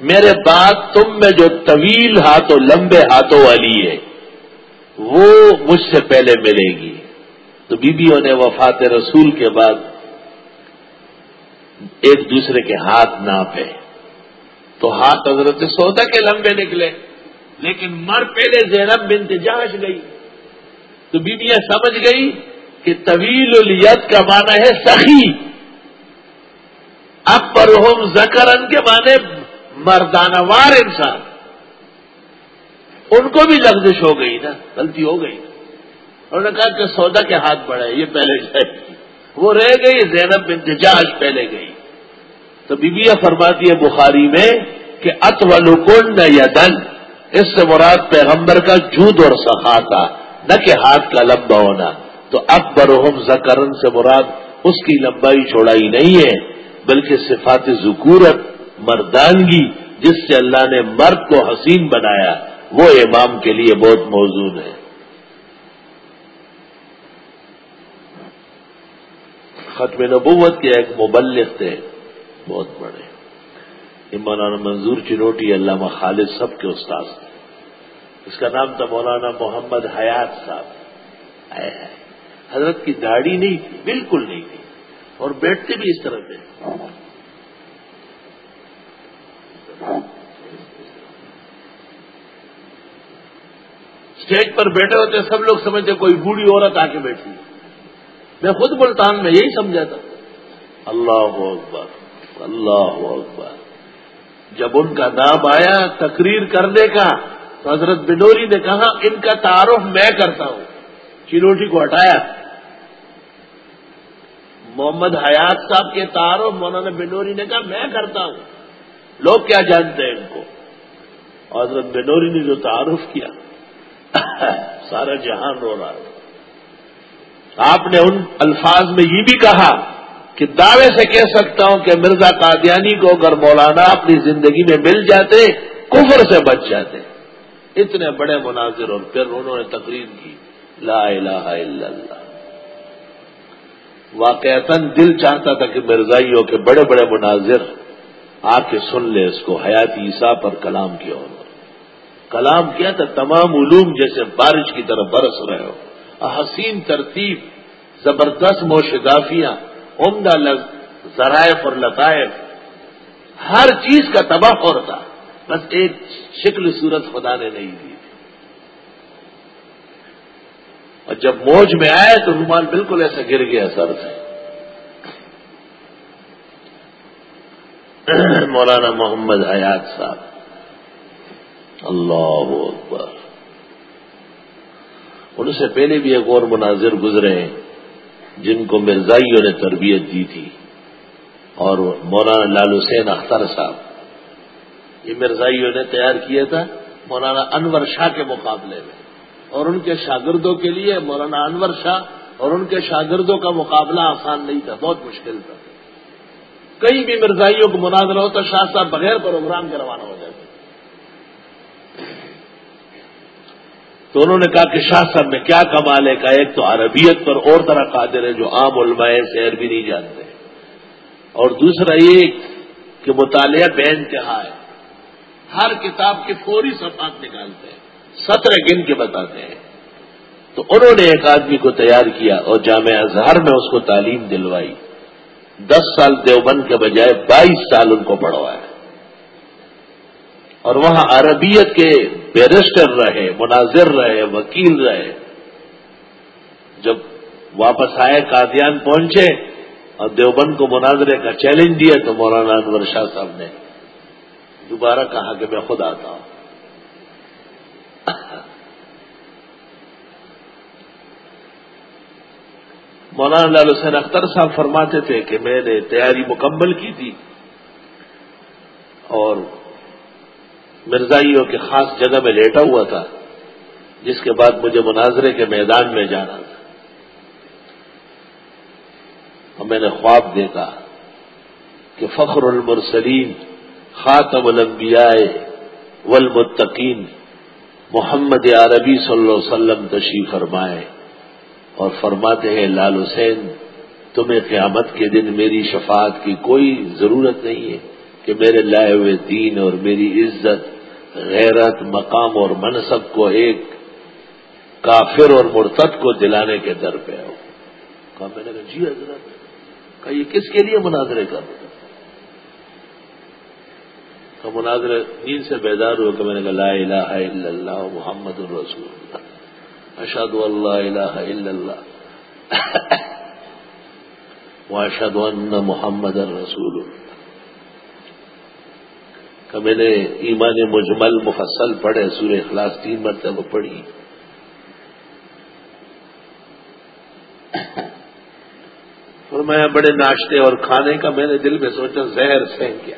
میرے بعد تم میں جو طویل ہاتھوں، لمبے ہاتھوں والی ہے، وہ مجھ سے پہلے ملے گی۔ تو بیویوں نے وفات رسول کے بعد ایک دوسرے کے ہاتھ ناپے تو ہاتھ حضرت سودا کے لمبے نکلے، لیکن مر پہلے زینب بنت جاش گئی۔ تو بیویاں سمجھ گئی کہ طویل الیت کا معنی ہے سخی۔ اب پر ہوم زکرن کے معنی مردانہ وار انسان۔ ان کو بھی لفزش ہو گئی نا، غلطی ہو گئی۔ انہوں نے کہا کہ سودا کے ہاتھ بڑھے، یہ پہلے جائے وہ رہ گئی، زینب انتجاج پہلے گئی۔ تو بیبیا فرماتی ہے بخاری میں کہ ات و یا دن اس سے مراد پیغمبر کا جود اور سخا تھا، نہ کہ ہاتھ کا لمبا ہونا۔ تو اکبر زکرن سے مراد، اس کی لمبائی چوڑائی نہیں ہے، بلکہ صفات ذکورت مردانگی جس سے اللہ نے مرد کو حسین بنایا، وہ امام کے لیے بہت موزون ہے۔ ختم نبوت کے ایک مبلغ تھے، بہت بڑے۔ مولانا منظور چنوٹی، علامہ خالد سب کے استاذ تھے۔ اس کا نام تھا مولانا محمد حیات صاحب۔ حضرت کی داڑھی نہیں تھی، بالکل نہیں تھی۔ اور بیٹھتے بھی اس طرح تھے۔ اسٹیج پر بیٹھے ہوتے سب لوگ سمجھتے کوئی بوڑھی عورت آ کے بیٹھی میں خود ملتان میں یہی سمجھا تھا اللہ اکبر اللہ اکبر۔ جب ان کا نام آیا تقریر کرنے کا، تو حضرت بنوری نے کہا، ان کا تعارف میں کرتا ہوں۔ چنوٹی کو ہٹایا۔ محمد حیات صاحب کے تعارف، مولانا بنوری نے کہا، میں کرتا ہوں۔ لوگ کیا جانتے ہیں ان کو؟ حضرت بنوری نے جو تعارف کیا، سارا جہان رو رہا آپ نے ان الفاظ میں یہ بھی کہا کہ دعوے سے کہہ سکتا ہوں کہ مرزا قادیانی کو اگر مولانا اپنی زندگی میں مل جاتے، کفر سے بچ جاتے۔ اتنے بڑے مناظر اور پھر انہوں نے تقریر کی، لا الہ الا اللہ۔ واقع دل چاہتا تھا کہ مرزائیوں کے بڑے بڑے مناظر آ کے سن لے اس کو حیات عیسیٰ پر کلام کیا انہوں کلام کیا تھا؟ تمام علوم جیسے بارش کی طرف برس رہے ہو۔ حسین ترتیب، زبردست موشدافیاں عمدہ لگ ذرائف اور لطائف۔ ہر چیز کا تباہ اور تھا۔ بس ایک شکل صورت خدا نے نہیں دی اور جب موج میں آئے تو رومال بالکل ایسا گر گیا، سر سے مولانا محمد حیات صاحب۔ اللہ اکبر۔ ان سے پہلے بھی ایک اور مناظر گزرے ہیں، جن کو مرزائیوں نے تربیت دی تھی۔ اور مولانا لال حسین اختر صاحب۔ یہ مرزائیوں نے تیار کیا تھا مولانا انور شاہ کے مقابلے میں۔ اور ان کے شاگردوں کے لیے مولانا انور شاہ اور ان کے شاگردوں کا مقابلہ آسان نہیں تھا، بہت مشکل تھا۔ کئی بھی مرزائیوں کو مناظر ہوتا شاہ صاحب بغیر پروگرام کے روانہ ہو جاتے تو انہوں نے کہا کہ شاہ صاحب میں کیا کمال ہے کا ایک تو عربیت پر اور طرح قادر ہے جو عام علماء سے عربی نہیں جانتے۔ اور دوسرا یہ کہ مطالعہ بے انتہا ہے۔ ہر کتاب کے فوری صفات نکالتے ہیں، سترہ گن کے بتاتے ہیں۔ تو انہوں نے ایک آدمی کو تیار کیا اور جامعہ اظہر میں اس کو تعلیم دلوائی۔ دس سال دیوبند کے بجائے بائیس سال ان کو پڑھوایا اور وہاں عربیت کے بیرسٹر رہے، مناظر رہے، وکیل رہے۔ جب واپس آئے، قادیان پہنچے اور دیوبند کو مناظرے کا چیلنج دیا تو مولانا انور شاہ صاحب نے دوبارہ کہا کہ میں خود آتا ہوں۔ مولانا لال حسین اختر صاحب فرماتے تھے کہ میں نے تیاری مکمل کی تھی اور مرزائیوں کے خاص جگہ میں لیٹا ہوا تھا، جس کے بعد مجھے مناظرے کے میدان میں جانا تھا۔ اور میں نے خواب دیکھا کہ فخر المرسلین، خاتم الانبیاء والمتقین، محمد عربی صلی اللہ علیہ وسلم تشریف فرمائے۔ اور فرماتے ہیں، لال حسین، تمہیں قیامت کے دن میری شفاعت کی کوئی ضرورت نہیں ہے کہ میرے لائے ہوئے دین اور میری عزت، غیرت، مقام اور منصب کو ایک کافر اور مرتد کو دلانے کے در پہ ہو کہا، میں نے کہا جی حضرت، کہا، یہ کس کے لیے مناظرے کر تو مناظر نیند سے بیدار ہو کہ میں نے کہا، لا الہ الا اللہ محمد الرسول اللہ۔ اشد اللہ الہ الا اللہ اشد ان محمد الرسول اللہ میں نے ایمان مجمل مفصل پڑھے سور اخلاص تین مرتبہ پڑھی. اور میں بڑے ناشتے اور کھانے کا میں نے دل میں سوچا، زہر سہن کیا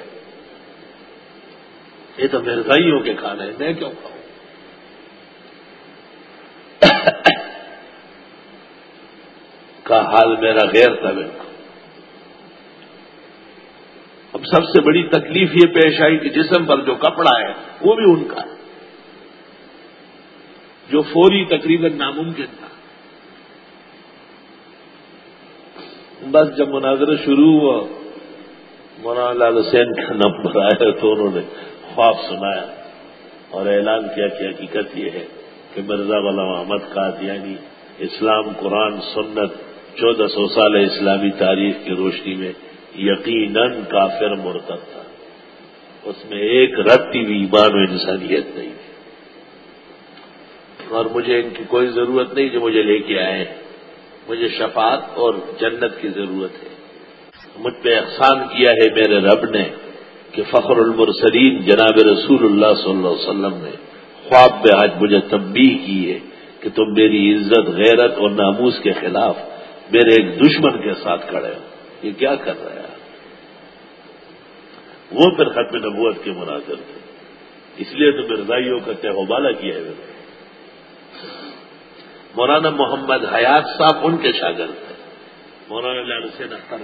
یہ تو میرے کے کھانے میں کیوں کھاؤں؟ کا حال میرا غیر تھا۔ بالکل اب سب سے بڑی تکلیف یہ پیش آئی کہ جسم پر جو کپڑا ہے، وہ بھی ان کا ہے۔ جو فوری تقریباً ناممکن تھا۔ بس جب مناظر شروع ہوا، مولانا لال حسین کا نمبر آیا تو انہوں نے خواب سنایا اور اعلان کیا کہ حقیقت یہ ہے کہ مرزا غلام احمد کا یعنی اسلام، قرآن، سنت چودہ سو سال اسلامی تاریخ کی روشنی میں یقیناً کافر مرتب تھا۔ اس میں ایک رتی بھی ایمان و انسانیت نہیں تھی۔ اور مجھے ان کی کوئی ضرورت نہیں جو مجھے لے کے آئے۔ مجھے شفاعت اور جنت کی ضرورت ہے۔ مجھ پہ احسان کیا ہے میرے رب نے کہ فخر المرسلین جناب رسول اللہ صلی اللہ علیہ وسلم نے خواب میں آج مجھے تبدیل کی ہے کہ تم میری عزت، غیرت اور ناموس کے خلاف میرے ایک دشمن کے ساتھ کھڑے ہو۔ یہ کیا کر رہا ہے؟ وہ پھر ختم نبوت کے مناظر تھے۔ اس لیے تو مرزائیوں کا تہوبالا کیا ہے۔ مولانا محمد حیات صاحب ان کے شاگرد تھے۔ مولانا لال حسین اختر۔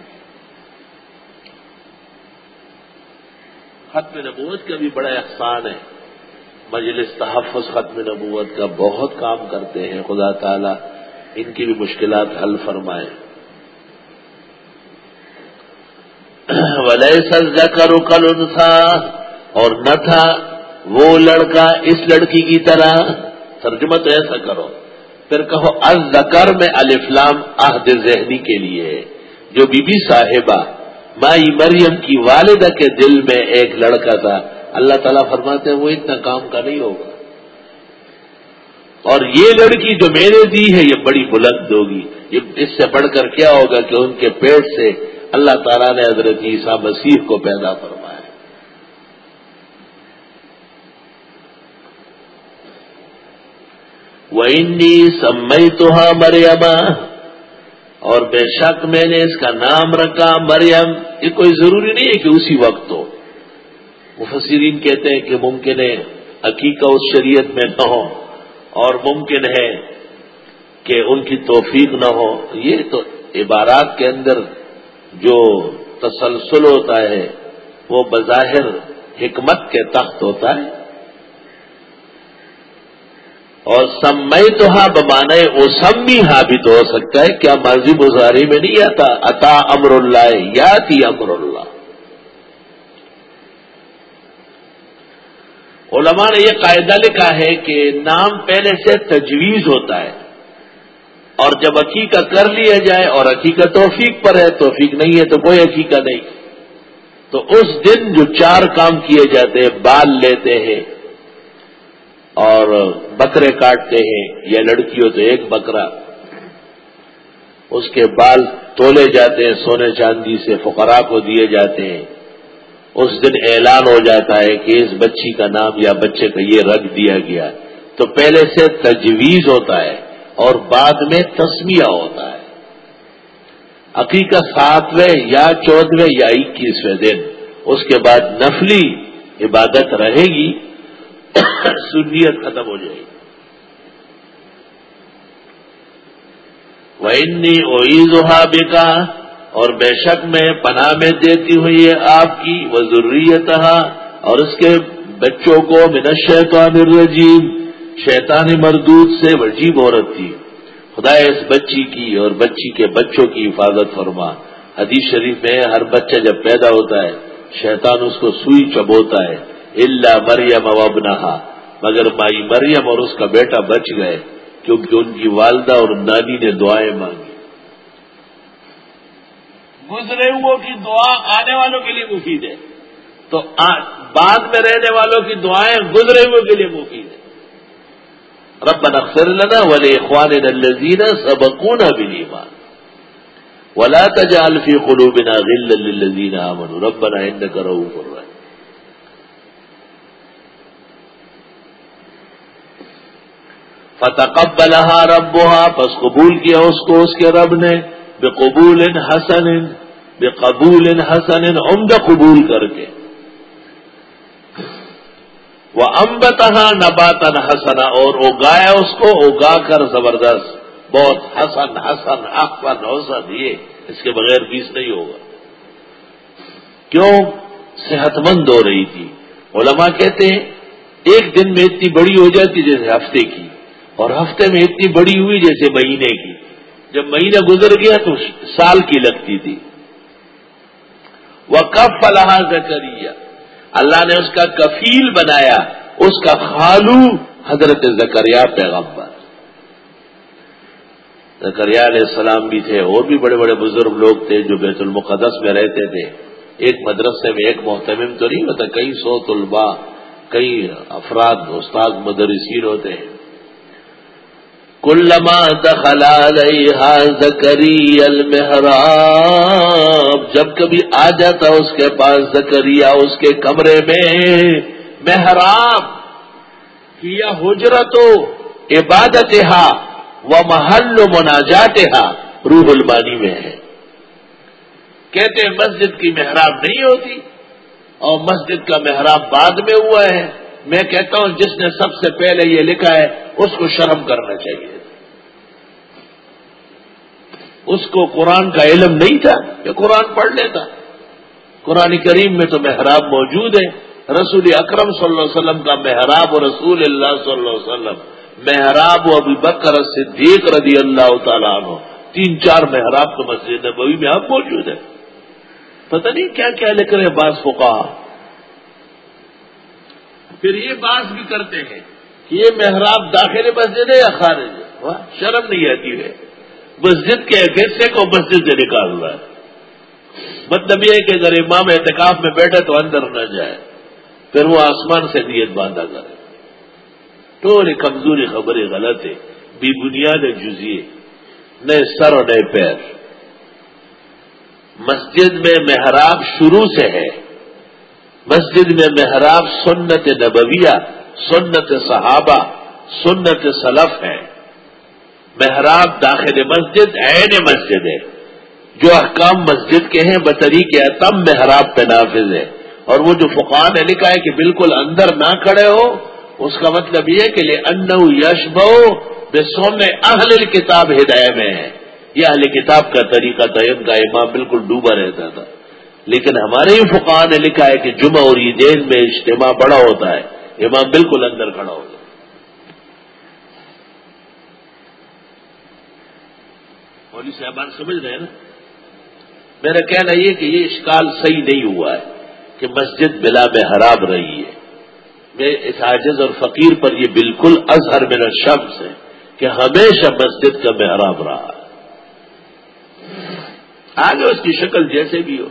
ختم نبوت کا بھی بڑا احسان ہے۔ مجلس تحفظ ختم نبوت کا بہت کام کرتے ہیں، خدا تعالی ان کی بھی مشکلات حل فرمائے ولی سجا کرو کل تھا اور نہ تھا وہ لڑکا اس لڑکی کی طرح۔ ترجمہ تو ایسا کرو۔ پھر کہو الزکر میں الفلام عہد ذہنی کے لیے، جو بی بی صاحبہ مائی مریم کی والدہ کے دل میں ایک لڑکا تھا۔ اللہ تعالیٰ فرماتے ہیں، وہ اتنا کام کا نہیں ہوگا۔ اور یہ لڑکی جو میں نے دی ہے، یہ بڑی بلند ہوگی۔ اس سے بڑھ کر کیا ہوگا کہ ان کے پیٹ سے اللہ تعالیٰ نے حضرت عیسیٰ مسیح کو پیدا فرمایا۔ وہ انی سمئی تو مریما اور بے شک میں نے اس کا نام رکھا مریم۔ یہ کوئی ضروری نہیں ہے کہ اسی وقت ہو۔ مفسرین کہتے ہیں کہ ممکن ہے عقیقہ اس شریعت میں نہ ہو۔ اور ممکن ہے کہ ان کی توفیق نہ ہو۔ یہ تو عبارات کے اندر جو تسلسل ہوتا ہے، وہ بظاہر حکمت کے تخت ہوتا ہے۔ اور سمئی تو ہاں بمانے اوسمی ہاں بھی تو ہو سکتا ہے۔ کیا مرضی گزاری میں نہیں آتا؟ عطا امر اللہ یا تھی امر اللہ۔ علماء نے یہ قاعدہ لکھا ہے کہ نام پہلے سے تجویز ہوتا ہے اور جب عقیقہ کر لیا جائے اور عقیقہ توفیق پر ہے، توفیق نہیں ہے تو کوئی عقیقہ نہیں۔ تو اس دن جو چار کام کیے جاتے ہیں، بال لیتے ہیں اور بکرے کاٹتے ہیں، یا لڑکی ہو تو ایک بکرا۔ اس کے بال تولے جاتے ہیں، سونے چاندی سے فقرا کو دیے جاتے ہیں۔ اس دن اعلان ہو جاتا ہے کہ اس بچی کا نام یا بچے کا یہ رکھ دیا گیا۔ تو پہلے سے تجویز ہوتا ہے اور بعد میں تسمیہ ہوتا ہے۔ عقیقہ ساتویں یا چودہویں یا اکیسویں دن۔ اس کے بعد نفلی عبادت رہے گی۔ سنیت ختم ہو جائے گی۔ وینی اویز بیکا اور بے شک میں پناہ میں دیتی ہوئی ہے آپ کی وہ ضروریت اور اس کے بچوں کو شیطان الرجیم، شیطان مردود سے وجیب عورت تھی۔ خدا اس بچی کی اور بچی کے بچوں کی حفاظت فرما۔ حدیث شریف میں ہر بچہ جب پیدا ہوتا ہے، شیطان اس کو سوئی چبوتا ہے۔ اللہ مریم وبنہا مگر مائی مریم اور اس کا بیٹا بچ گئے، کیونکہ ان کی والدہ اور نانی نے دعائیں مانگی۔ گزرے ہوئے کی دعا آنے والوں کے لیے مفید ہے۔ تو بعد میں رہنے والوں کی دعائیں گزرے ہوئے کے لیے مفید ہے۔ رب اکثر لنا ولے اخوان الزین سبکون بلیمان ولا تجعل في قلوبنا غلا للذين امنوا ربنا انك رؤوف رحيم۔ فتقبلها ربها، پس قبول کیا اس کو، اس کے رب نے بے قبول حسن۔ بے قبول حسن عمدہ قبول کر کے۔ وہ امبتہ نباتن حسنا، اور اگایا اس کو اگا کر زبردست۔ بہت حسن حسن، احسن، حسن، یہ اس کے بغیر بیس نہیں ہوگا۔ کیوں؟ صحت مند ہو رہی تھی۔ علماء کہتے ہیں، ایک دن میں اتنی بڑی ہو جاتی جیسے ہفتے کی، اور ہفتے میں اتنی بڑی ہوئی جیسے مہینے کی۔ جب مہینہ گزر گیا تو سال کی لگتی تھی۔ وہ کب فلاح زکریہ اللہ نے اس کا کفیل بنایا، اس کا خالو حضرت زکریا پیغمبر۔ زکریا علیہ السلام بھی تھے، اور بھی بڑے بڑے بزرگ لوگ تھے جو بیت المقدس میں رہتے تھے۔ ایک مدرسے میں ایک محتمم تو نہیں ہوتا، کئی سو طلباء کئی افراد، استاد، مدرسین ہوتے ہیں۔ کلما دخل علیہا زکری المحراب، جب کبھی آ جاتا اس کے پاس زکریا اس کے کمرے میں، محراب کیا حجرت و عبادت و محل و مناجات روح المانی میں ہے۔ کہتے ہیں مسجد کی محراب نہیں ہوتی اور مسجد کا محراب بعد میں ہوا ہے۔ میں کہتا ہوں جس نے سب سے پہلے یہ لکھا ہے، اس کو شرم کرنا چاہیے۔ اس کو قرآن کا علم نہیں تھا کہ قرآن پڑھ لیتا۔ قرآن کریم میں تو محراب موجود ہے۔ رسول اکرم صلی اللہ علیہ وسلم کا محراب و رسول اللہ صلی اللہ علیہ وسلم، محراب و ابی بکر صدیق رضی اللہ تعالیٰ عنہ۔ تین چار محراب تو مسجد نبوی میں اب موجود ہے۔ پتہ نہیں کیا کیا لکھ رہے باس فقہ پھر یہ بات بھی کرتے ہیں کہ یہ محراب داخل مسجد ہے یا خارج ہے؟ شرم نہیں آتی ہے۔ مسجد کے حصے کو مسجد سے نکال رہا ہے۔ مطلب یہ ہے کہ اگر امام احتکاف میں بیٹھے تو اندر نہ جائے۔ پھر وہ آسمان سے نیت باندھا کرے۔ تو کمزوری خبریں غلط ہے بی بنیاد جزیے نئے سر اور نئے پیر۔ مسجد میں محراب شروع سے ہے۔ مسجد میں محراب سنت نبویہ، سنت صحابہ، سنت سلف ہے محراب داخل مسجد عین مسجد ہے۔ جو احکام مسجد کے ہیں بطری کے تم محراب پہ نافذ ہے۔ اور وہ جو فقان نے لکھا ہے کہ بالکل اندر نہ کھڑے ہو، اس کا مطلب یہ کہ لے ان یش بو بے سونے اہل کتاب ہدایت میں ہے۔ یہ اہل کتاب کا طریقہ تھا، ان کا امام بالکل ڈوبا رہتا تھا۔ لیکن ہمارے ہی فقان نے لکھا ہے کہ جمعہ اور عیدین میں اجتماع بڑا ہوتا ہے، امام بالکل اندر کھڑا ہوتا ہے۔ مولوی صاحبان سمجھ رہے ہیں نا؟ میرا کہنا یہ کہ یہ اشکال صحیح نہیں ہوا ہے کہ مسجد بلا میں حراب رہی ہے۔ میں اس عاجز اور فقیر پر یہ بالکل اظہر میرا شخص ہے کہ ہمیشہ مسجد کا محراب رہا۔ ہے آگے اس کی شکل جیسے بھی ہو۔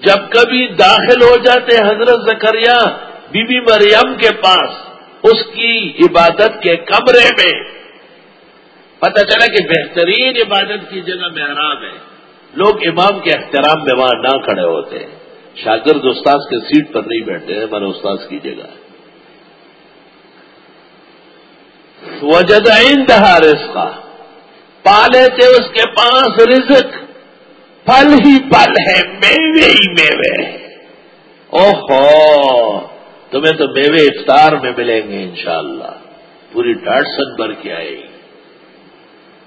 جب کبھی داخل ہو جاتے حضرت زکریا بی بی مریم کے پاس، اس کی عبادت کے کمرے میں۔ پتہ چلا کہ بہترین عبادت کی جگہ محراب ہے۔ لوگ امام کے احترام میں وہاں نہ کھڑے ہوتے۔ ہیں شاگرد استاذ کے سیٹ پر نہیں بیٹھتے ہیں ہمارے استاذ کی جگہ۔ وجد انتہا رزقا۔ پالے تھے اس کے پاس رزق۔ پل ہی پل ہے، میوے ہی میوے۔ اوہو، تمہیں تو میوے افطار میں ملیں گے انشاءاللہ۔ پوری ڈاٹ سن بھر کے آئے۔ گی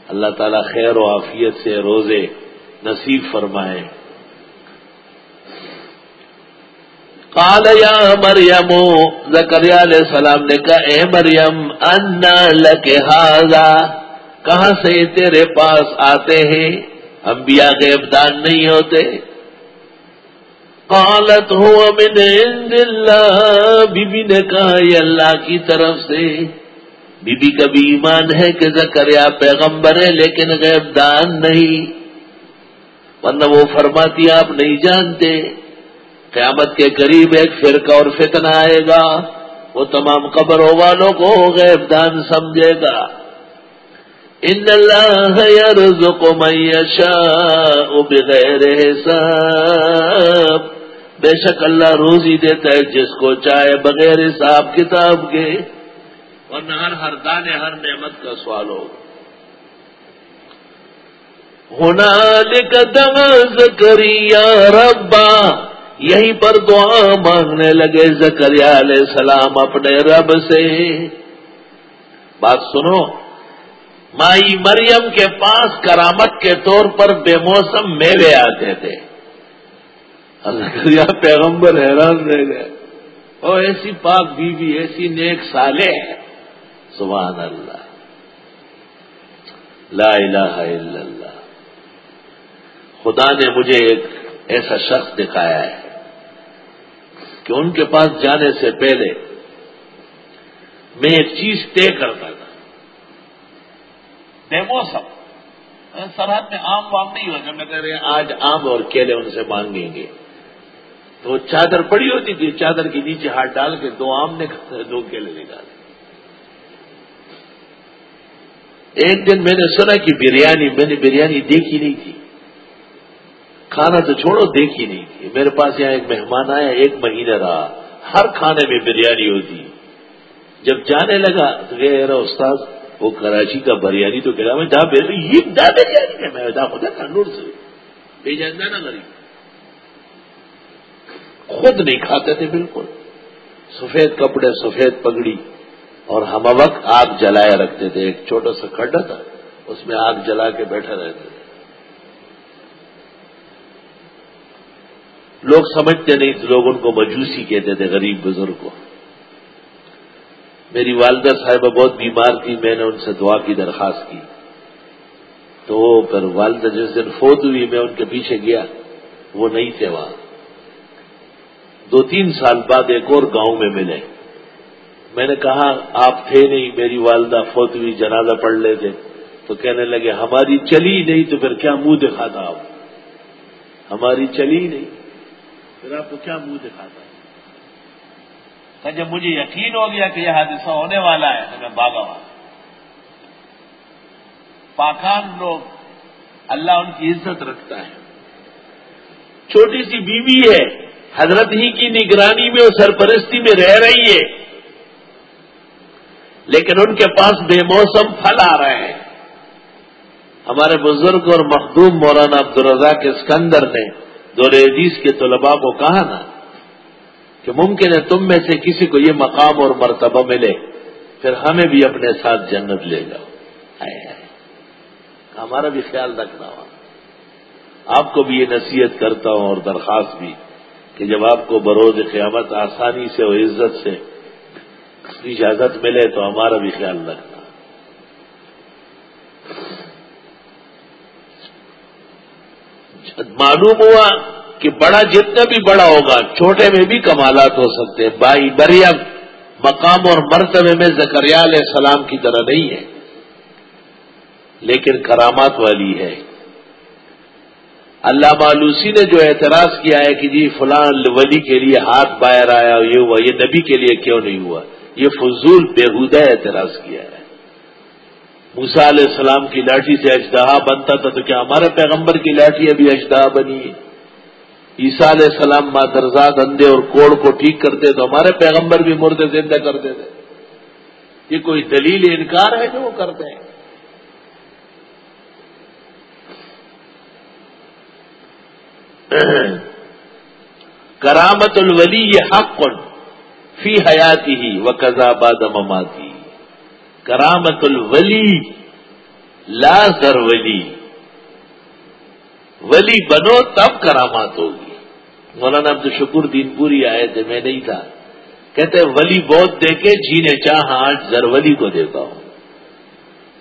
اللہ تعالیٰ خیر و عافیت سے روزے نصیب فرمائے۔ کال یا مریم، زکریا علیہ السلام نے کہا، اے مریم، انا لکھا کہاں سے تیرے پاس آتے ہیں؟ انبیاء کے ابدان نہیں ہوتے۔ قالت ہو من عند اللہ۔ بی بی نے کہا یہ اللہ کی طرف سے۔ بی بی کا بھی ایمان ہے کہ زکریا پیغمبر ہے، لیکن غیب دان نہیں۔ ورنہ وہ فرماتی، آپ نہیں جانتے۔ قیامت کے قریب ایک فرقہ اور فتنہ آئے گا۔ وہ تمام قبروں والوں کو غیب دان سمجھے گا۔ ان اللہ يرزق من يشاء بغیر حساب۔ بے شک اللہ روزی دیتا ہے جس کو چاہے بغیر حساب کتاب کے۔ ورنہ ہر ہر دانے، ہر نعمت کا سوال ہو۔ ہونا لکھ زکریا ربا۔ یہیں پر دعا مانگنے لگے زکریا علیہ السلام اپنے رب سے۔ بات سنو۔ مائی مریم کے پاس کرامت کے طور پر بے موسم میوے آتے تھے۔ اللہ پیغمبر حیران رہ گئے۔ اور ایسی پاک بیوی، ایسی نیک سالے ہے۔ سبحان اللہ۔ لا الہ الا اللہ۔ خدا نے مجھے ایک ایسا شخص دکھایا ہے کہ ان کے پاس جانے سے پہلے میں ایک چیز طے کرتا تھا۔ بے موسم سرحد میں آم وام نہیں ہوتا میں کہہ رہے آج آم اور کیلے ان سے مانگیں گے، تو چادر پڑی ہوتی تھی، چادر کے نیچے ہاتھ ڈال کے دو آم نے دو کیلے نکالے۔ ایک دن میں نے سنا کہ بریانی، میں نے بریانی دیکھی نہیں تھی۔ کھانا تو چھوڑو، دیکھی نہیں تھی۔ میرے پاس یہاں ایک مہمان آیا، ایک مہینہ رہا۔ ہر کھانے میں بریانی ہوتی۔ جب جانے لگا، تو کہ استاد وہ کراچی کا بریانی تو کہہ رہا میں جہاں یہ بریانی ہے میں جا خدا کنور سے۔ بے نا غریب۔ خود نہیں کھاتے تھے بالکل۔ سفید کپڑے، سفید پگڑی۔ اور ہم وقت آگ جلائے رکھتے تھے، ایک چھوٹا سا کھڈا تھا، اس میں آگ جلا کے بیٹھے رہتے تھے۔ لوگ سمجھتے نہیں لوگ ان کو مجوسی کہتے تھے، غریب بزرگ کو۔ میری والدہ صاحبہ بہت بیمار تھی، میں نے ان سے دعا کی، درخواست کی۔ تو پھر والدہ جس دن فوت ہوئی، میں ان کے پیچھے گیا۔ وہ نہیں تھے وہاں۔ دو تین سال بعد ایک اور گاؤں میں ملے۔ میں نے کہا، آپ تھے نہیں، میری والدہ فوت ہوئی، جنازہ پڑھ لیتے تو کہنے لگے، ہماری چلی نہیں، تو پھر کیا منہ دکھاتا آپ؟ ہماری چلی نہیں۔ پھر آپ کو کیا منہ دکھاتا؟ کہ جب مجھے یقین ہو گیا کہ یہ حادثہ ہونے والا ہے تو میں باغا والا پاکان لوگ اللہ ان کی عزت رکھتا ہے۔ چھوٹی سی بیوی ہے، حضرت ہی کی نگرانی میں اور سرپرستی میں رہ رہی ہے۔ لیکن ان کے پاس بے موسم پھل آ رہے ہیں۔ ہمارے بزرگ اور مخدوم مولانا عبدالرزاق اسکندر نے دور حدیث کے طلباء کو کہا نا کہ ممکن ہے تم میں سے کسی کو یہ مقام اور مرتبہ ملے، پھر ہمیں بھی اپنے ساتھ جنت لے جاؤ۔ ہمارا بھی خیال رکھنا ہوا۔ آپ کو بھی یہ نصیحت کرتا ہوں اور درخواست بھی کہ جب آپ کو بروز قیامت آسانی سے اور عزت سے اجازت ملے تو ہمارا بھی خیال رکھنا۔ معلوم ہوا کہ بڑا جتنا بھی بڑا ہوگا، چھوٹے میں بھی کمالات ہو سکتے ہیں۔ بائی بریم مقام اور مرتبے میں زکریا علیہ السلام کی طرح نہیں ہے۔ لیکن کرامات والی ہے۔ اللہ مالوسی نے جو اعتراض کیا ہے کہ جی فلاں ولی کے لیے ہاتھ باہر آیا یہ ہوا، یہ نبی کے لیے کیوں نہیں ہوا؟ یہ فضول بےحودہ اعتراض کیا ہے۔ موسا علیہ السلام کی لاٹھی سے اجدہا بنتا تھا تو کیا ہمارے پیغمبر کی لاٹھی ابھی اجدہا بنی ہے؟ عیسیٰ علیہ السلام مادرزاد اندھے اور کوڑ کو ٹھیک کرتے تو ہمارے پیغمبر بھی مردے زندہ کرتے تھے۔ یہ کوئی دلیل انکار ہے جو وہ کرتے ہیں؟ کرامت الولی یہ حق فی حیاتی ہی و کزاباد مماتی۔ کرامت الولی، لا زر ولی۔ ولی بنو تب کرامات ہوگی۔ مولانا عبد الشکر دین پوری آئے تھے میں نہیں تھا۔ کہتے ولی بہت دیکھے جینے چاہ آج زر ولی کو دیکھا ہوں۔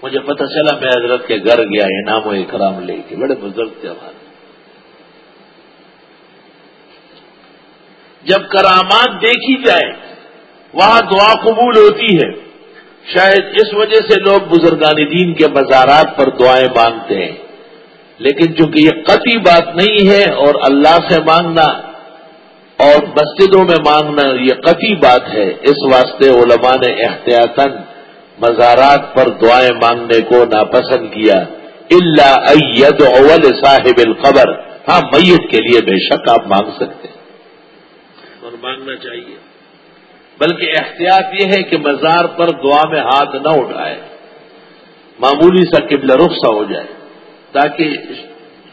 مجھے پتہ چلا میں حضرت کے گھر گیا، انعام و اکرام لے کے۔ بڑے بزرگ تھے ہمارے۔ جب کرامات دیکھی جائے، وہاں دعا قبول ہوتی ہے۔ شاید اس وجہ سے لوگ بزرگان دین کے مزارات پر دعائیں مانگتے ہیں۔ لیکن چونکہ یہ قطعی بات نہیں ہے اور اللہ سے مانگنا اور مسجدوں میں مانگنا یہ قطعی بات ہے، اس واسطے علماء نے احتیاطاً مزارات پر دعائیں مانگنے کو ناپسند کیا۔ اللہ اید اول صاحب القبر۔ ہاں میت کے لیے بے شک آپ مانگ سکتے ہیں۔ اور مانگنا چاہیے۔ بلکہ احتیاط یہ ہے کہ مزار پر دعا میں ہاتھ نہ اٹھائے۔ معمولی سا قبل رخ سا ہو جائے۔ تاکہ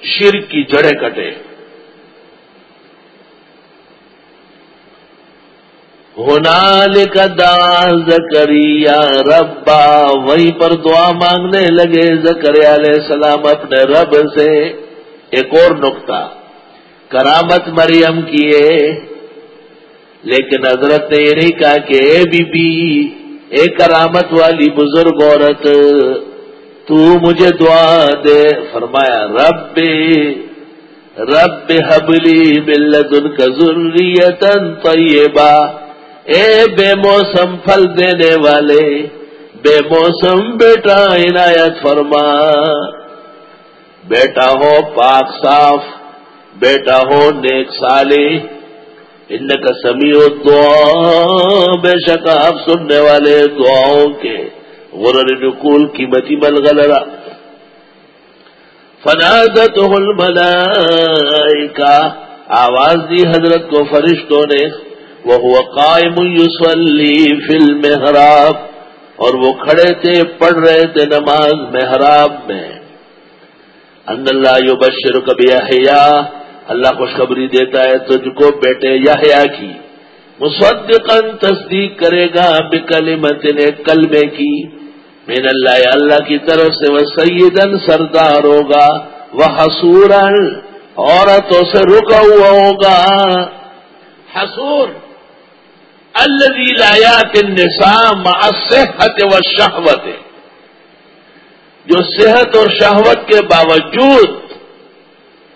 شرک کی جڑیں کٹے ہنال کا دان زکریا ربا، وہیں پر دعا مانگنے لگے۔ زکریا علیہ السلام اپنے رب سے ایک اور نقطہ، کرامت مریم کیے۔ لیکن حضرت نے یہ نہیں کہا کہ اے بی بی، اے کرامت والی بزرگ عورت تو مجھے دعا دے۔ فرمایا رب رب حبلی ملت ان کا ضروریتن طیبہ۔ اے بے موسم پھل دینے والے، بے موسم بیٹا عنایت فرما۔ بیٹا ہو پاک صاف، بیٹا ہو نیک سالے ان کا سمی دعا بے شک آپ سننے والے دعاؤں کے۔ غرر نقول قیمتی مل غلرا فنادت الملائکہ آواز دی حضرت کو فرشتوں نے وہ قائم یوسلی فی المحراب. اور وہ کھڑے تھے، پڑھ رہے تھے نماز محراب میں. ان اللہ یبشر کبھی اللہ خوشخبری دیتا ہے تجھ کو بیٹے یا کی۔ مصدقن تصدیق کرے گا بکلمت نے کلمے کی۔ مین اللہ اللہ کی طرف سے وہ سیدن سردار ہوگا، وہ حسور عورتوں سے رکا ہوا ہوگا۔ حسور اللیات مع صحت و شہوت جو صحت اور شہوت کے باوجود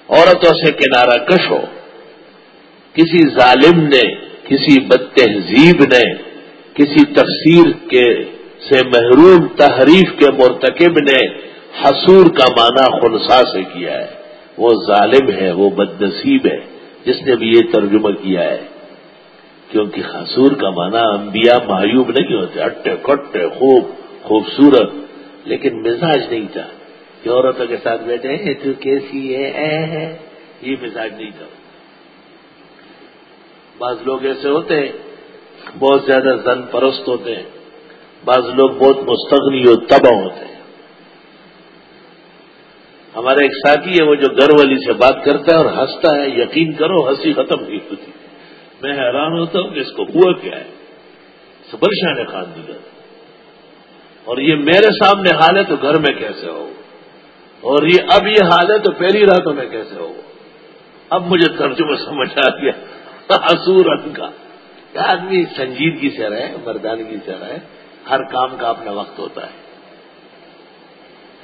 عورتوں سے کنارہ کش ہو۔ کسی ظالم نے، کسی بد تہذیب نے، کسی تفسیر کے سے محروم تحریف کے مرتکب نے حصور کا معنی خنسا سے کیا ہے۔ وہ ظالم ہے، وہ بد نصیب ہے۔ جس نے بھی یہ ترجمہ کیا ہے۔ کیونکہ حصور کا معنی انبیاء معیوب نہیں ہوتے اٹے کٹے خوب، خوبصورت، لیکن مزاج نہیں تھا۔ کہ عورتوں کے ساتھ بیٹھے ہیں تو کیسی ہے، اے یہ مزاج نہیں تھا۔ بعض لوگ ایسے ہوتے ہیں، بہت زیادہ زن پرست ہوتے ہیں۔ بعض لوگ بہت مستغنی اور تباہ ہوتے ہیں۔ ہمارا ایک ساتھی ہے وہ جو گھر والی سے بات کرتا ہے اور ہنستا ہے، یقین کرو ہنسی ختم نہیں ہوتی۔ میں حیران ہوتا ہوں کہ اس کو ہوا کیا ہے۔ سبر شاہ نے خان دیا اور یہ میرے سامنے حال ہے تو گھر میں کیسے ہو؟ اور یہ اب یہ حال ہے تو پہلی راتوں میں کیسے ہو؟ اب مجھے ترجمہ سمجھ آ گیا۔ حصور ان کا۔ آدمی سنجیدگی سے رہے مردانگی سے رہے ہر کام کا اپنا وقت ہوتا ہے۔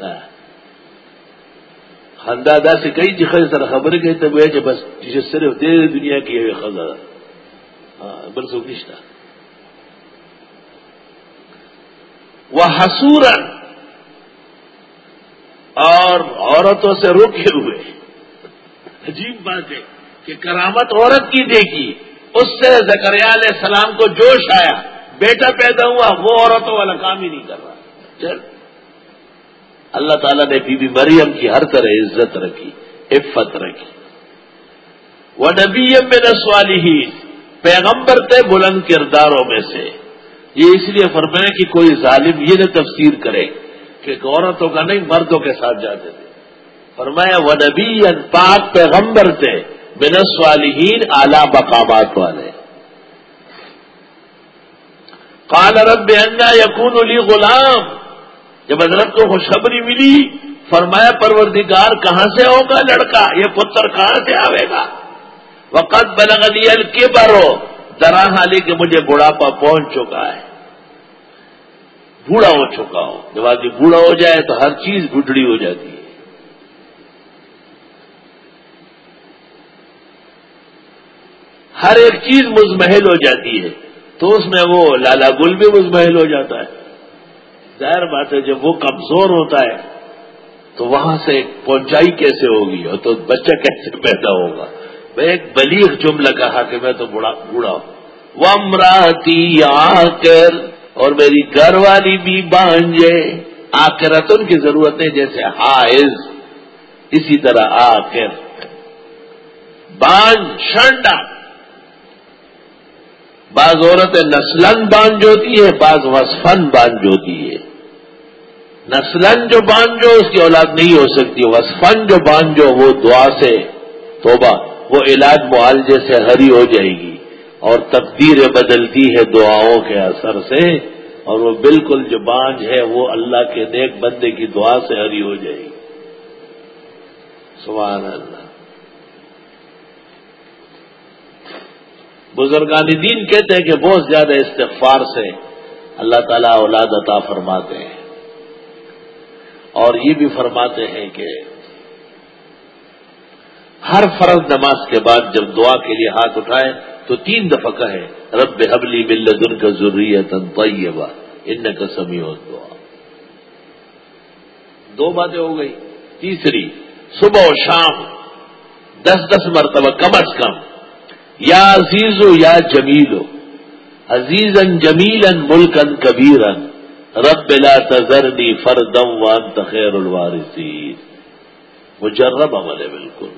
ہاں۔ خندادا سے کئی جگہ جی طرح خبر گئی تب وہ جی بس جی جسے صرف دے دنیا کی ہے خزا ہاں بل سو وہ حسورن اور عورتوں سے روکے ہوئے۔ عجیب بات ہے کہ کرامت عورت کی دیکھی، اس سے زکریا علیہ السلام کو جوش آیا۔ بیٹا پیدا ہوا، وہ عورتوں والا کام ہی نہیں کر رہا۔ چل۔ اللہ تعالیٰ نے بی بی مریم کی ہر طرح عزت رکھی، عفت رکھی۔ وہ نبی میں نسوالی ہی پیغمبر تھے بلند کرداروں میں سے۔ یہ اس لیے فرمایا کہ کوئی ظالم یہ نہ تفسیر کرے کہ عورتوں کا نہیں، مردوں کے ساتھ جاتے تھے فرمایا وہ نبی پاک پیغمبر تھے بنسوالین اعلی مقامات والے۔ کال رب انا یقون علی غلام. جب حضرت کو خوشخبری ملی، فرمایا پروردگار کہاں سے ہوگا لڑکا؟ یہ پتر کہاں سے آئے گا؟ وقت بلغ علی کے برو درا حالی کہ مجھے بڑھاپا پہنچ چکا ہے۔ بوڑھا ہو چکا ہوں۔ جب آدمی بوڑھا ہو جائے تو ہر چیز بڈڑی ہو جاتی ہے۔ ہر ایک چیز مزمحل ہو جاتی ہے۔ تو اس میں وہ لالا گل بھی مزمحل ہو جاتا ہے۔ ظاہر بات ہے، جب وہ کمزور ہوتا ہے، تو وہاں سے پہنچائی کیسے ہوگی؟ اور تو بچہ کیسے پیدا ہوگا؟ میں ایک بلیغ جملہ کہا کہ میں تو بوڑھا ہوں۔ وہ آ کر اور میری گھر والی بھی بانجے۔ آ کر رتن کی ضرورتیں جیسے حائز۔ اسی طرح آ کر بانج، شنڈا۔ بعض عورتیں نسلن بانج ہوتی ہے بعض وسفن بانج ہوتی ہے نسلن جو بانجو، اس کی اولاد نہیں ہو سکتی۔ وسفن جو بانجو، وہ دعا سے توبہ، وہ علاج معالجے سے ہری ہو جائے گی۔ اور تقدیر بدلتی ہے دعاؤں کے اثر سے۔ اور وہ بالکل جو بانج ہے، وہ اللہ کے نیک بندے کی دعا سے ہری ہو جائے گی۔ سبحان اللہ۔ بزرگان دین کہتے ہیں کہ بہت زیادہ استغفار سے اللہ تعالیٰ اولاد عطا فرماتے ہیں۔ اور یہ بھی فرماتے ہیں کہ ہر فرض نماز کے بعد جب دعا کے لیے ہاتھ اٹھائے تو تین دفعہ کہے رب حبلی ملدن کا ضروریت طیبہ ان کا سمی ہو دعا دو باتیں ہو گئی۔ تیسری، صبح و شام دس دس مرتبہ کم از کم یا عزیز ہو یا جمیل ہو عزیزن جمیلن ملکن کبیرن رب لا تذرنی فردم وان تخیر الوارثین. مجرب عمل ہے بالکل.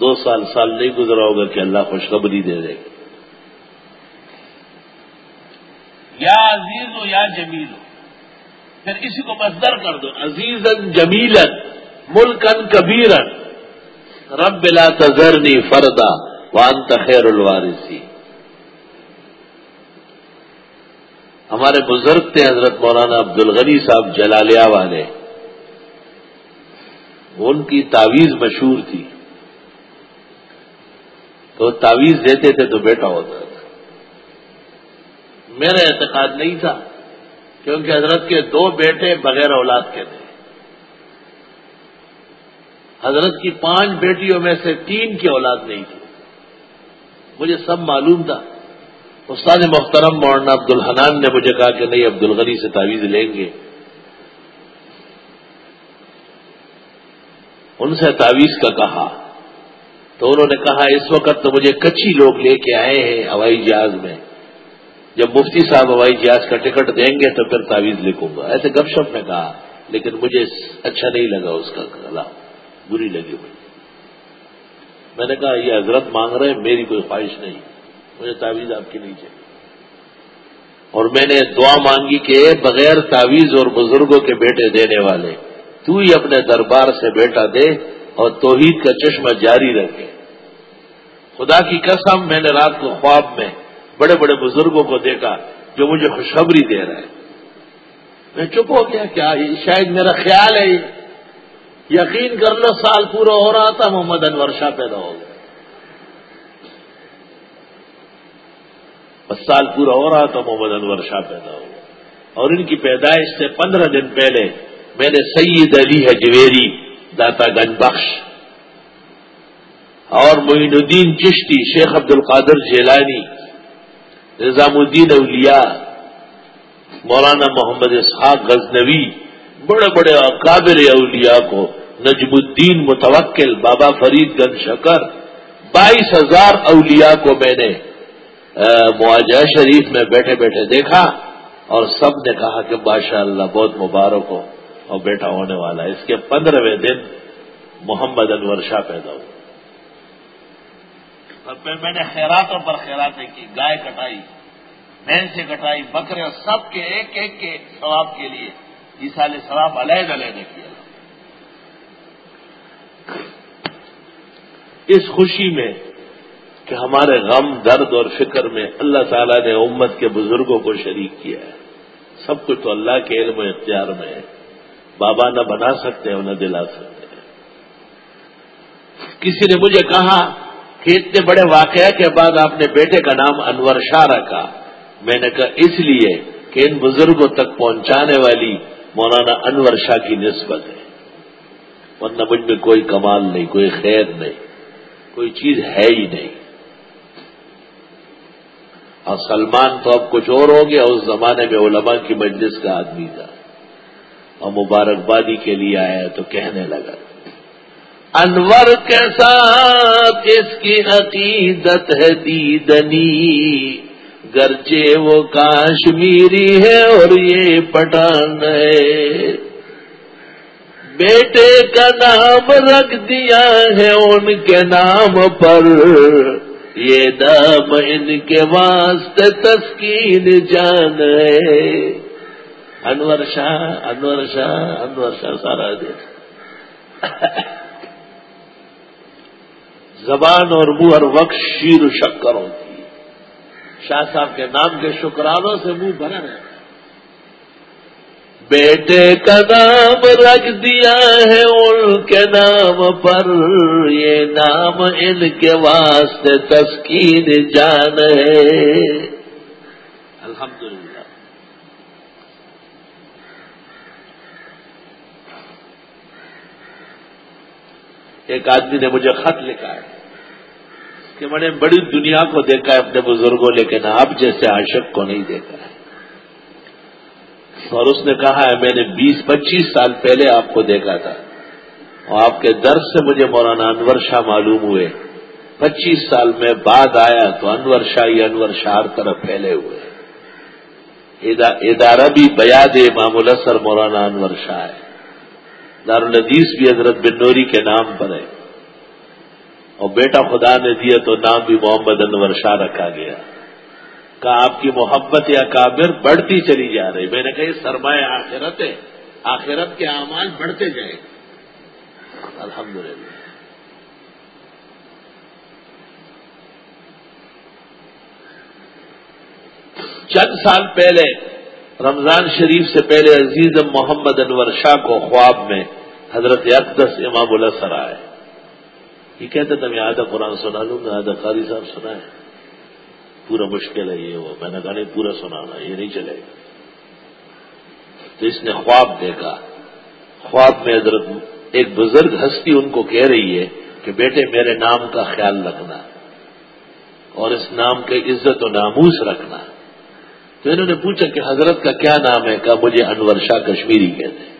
دو سال سال نہیں گزرا ہوگا کہ اللہ خوشخبری دے دے. گا یا عزیز ہو یا جمیل ہو پھر اسی کو مزدر کر دو. عزیزن جمیلن ملکن کبیرن رب لا تذرنی فردا. وان تخیر الوارثی ہمارے بزرگ تھے حضرت مولانا عبد الغنی صاحب جلالیا والے۔ ان کی تعویذ مشہور تھی۔ تو تعویذ دیتے تھے تو بیٹا ہوتا تھا۔ میرا اعتقاد نہیں تھا، کیونکہ حضرت کے دو بیٹے بغیر اولاد کے تھے۔ حضرت کی پانچ بیٹیوں میں سے تین کی اولاد نہیں تھی۔ مجھے سب معلوم تھا۔ استاد محترم مولانا عبد الحنان نے مجھے کہا کہ نہیں عبد الغنی سے تعویذ لیں گے۔ ان سے تعویذ کا کہا۔ تو انہوں نے کہا، اس وقت تو مجھے کچی لوگ لے کے آئے ہیں ہوائی جہاز میں۔ جب مفتی صاحب ہوائی جہاز کا ٹکٹ دیں گے تو پھر تعویذ لکھوں گا۔ ایسے گپ شپ میں کہا، لیکن مجھے اچھا نہیں لگا اس کا کلا بری لگی مجھے۔ میں نے کہا، یہ حضرت مانگ رہے میری کوئی خواہش نہیں۔ مجھے تعویذ آپ کی نہیں چاہیے اور میں نے دعا مانگی کہ بغیر تعویذ اور بزرگوں کے بیٹے دینے والے، تو ہی اپنے دربار سے بیٹا دے اور توحید کا چشمہ جاری رکھے۔ خدا کی قسم، میں نے رات کو خواب میں بڑے بڑے بزرگوں کو دیکھا جو مجھے خوشخبری دے رہے ہیں۔ میں چپ ہو گیا، کیا شاید میرا خیال ہے؟ یقین کر لو سال پورا ہو رہا تھا، محمد انور شاہ پیدا ہو گیا بس سال پورا ہو رہا تھا، محمد انور شاہ پیدا ہو گیا اور ان کی پیدائش سے پندرہ دن پہلے میں نے سید علی ہے جویری داتا گنج بخش اور معین الدین چشتی، شیخ عبد القادر جیلانی، نظام الدین اولیاء، مولانا محمد اسحاق غزنوی، بڑے بڑے اکابر اولیاء کو نجم الدین متوکل، بابا فرید گن شکر، بائیس ہزار اولیاء کو میں نے معاجہ شریف میں بیٹھے بیٹھے دیکھا اور سب نے کہا کہ ماشاء اللہ بہت مبارک ہو اور بیٹا ہونے والا ہے۔ اس کے پندرہویں دن محمد انور شاہ پیدا ہوا اور پھر میں نے خیراتوں پر خیراتیں کی، گائے کٹائی بہن سے کٹائی، بکرے سب کے ایک ایک کے ثواب کے لیے سال ثواب علیحد علیحدہ کیا۔ اس خوشی میں کہ ہمارے غم، درد اور فکر میں اللہ تعالیٰ نے امت کے بزرگوں کو شریک کیا ہے۔ سب کچھ تو اللہ کے علم و اختیار میں ہے۔ بابا نہ بنا سکتے اور نہ دلا سکتے۔ کسی نے مجھے کہا کہ اتنے بڑے واقعہ کے بعد آپ نے بیٹے کا نام انور شاہ رکھا۔ میں نے کہا، اس لیے کہ ان بزرگوں تک پہنچانے والی مولانا انور شاہ کی نسبت ہے۔ ورنہ مجھ میں کوئی کمال نہیں، کوئی خیر نہیں، کوئی چیز ہے ہی نہیں۔ اور سلمان تو اب کچھ اور ہو گیا، اس زمانے میں علماء کی مجلس کا آدمی تھا۔ اور مبارکبادی کے لیے آیا تو کہنے لگا، انور کے ساتھ اس کی عقیدت ہے دیدنی، گرچہ وہ کاشمیری ہے اور یہ پٹان ہے۔ بیٹے کا نام رکھ دیا ہے ان کے نام پر۔ یہ دام ان کے واسطے تسکین جان ہے۔ انور شاہ انور شاہ انور شاہ سارا دیکھ۔ زبان اور منہ ہر وقت شیر و شکر ہوتی ہے۔ شاہ صاحب کے نام کے شکرانوں سے منہ بھرا رہے بیٹے کا نام رکھ دیا ہے ان کے نام پر۔ یہ نام ان کے واسطے تسکین جان ہے۔ الحمدللہ۔ ایک آدمی نے مجھے خط لکھا ہے کہ میں نے بڑی دنیا کو دیکھا ہے اپنے بزرگوں، لیکن اب جیسے عاشق کو نہیں دیکھا ہے۔ اور اس نے کہا ہے میں نے بیس پچیس سال پہلے آپ کو دیکھا تھا اور آپ کے درد سے مجھے مولانا انور شاہ معلوم ہوئے۔ پچیس سال میں بعد آیا تو انور شاہ ہی انور شاہ ہر طرف پھیلے ہوئے۔ ادارہ بھی بیاد امام السر مولانا انور شاہ ہے۔ دارالحدیث بھی حضرت بن نوری کے نام پر ہے۔ اور بیٹا خدا نے دیا تو نام بھی محمد انور شاہ رکھا گیا۔ کہ آپ کی محبت یا کابر بڑھتی چلی جا رہی میں نے کہی سرمایہ آخرت ہے۔ آخرت کے اعمال بڑھتے جائیں۔ الحمد للہ چند سال پہلے، رمضان شریف سے پہلے عزیز محمد انور شاہ کو خواب میں حضرت اقدس امام اللہ سر آئے یہ کہتے تھا میں آدھا قرآن سنا لوں گا آدھا قاری صاحب سنا ہے پورا مشکل ہے یہ وہ۔ میں نے کہا نہیں، پورا سنانا یہ نہیں چلے گا۔ تو اس نے خواب دیکھا۔ خواب میں حضرت ایک بزرگ ہستی ان کو کہہ رہی ہے کہ بیٹے، میرے نام کا خیال رکھنا اور اس نام کے عزت و ناموس رکھنا۔ تو انہوں نے پوچھا کہ حضرت کا کیا نام ہے؟ کہا، مجھے انور شاہ کشمیری کہتے ہیں۔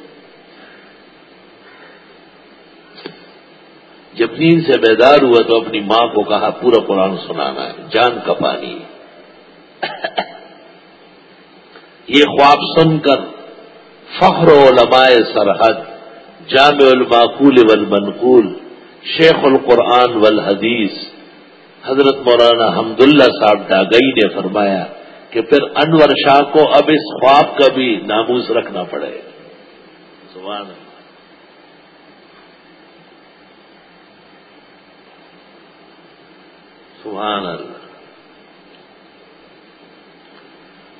جب نیند سے بیدار ہوا تو اپنی ماں کو کہا، پورا قرآن سنانا ہے، جان کا پانی۔ یہ خواب سن کر فخر علماء سرحد، جامع المعقول والمنقول، شیخ القرآن والحدیث، حضرت مولانا حمد اللہ صاحب ڈاگئی نے فرمایا کہ پھر انور شاہ کو اب اس خواب کا بھی ناموز رکھنا پڑے۔ سبحان اللہ۔ سبحان اللہ۔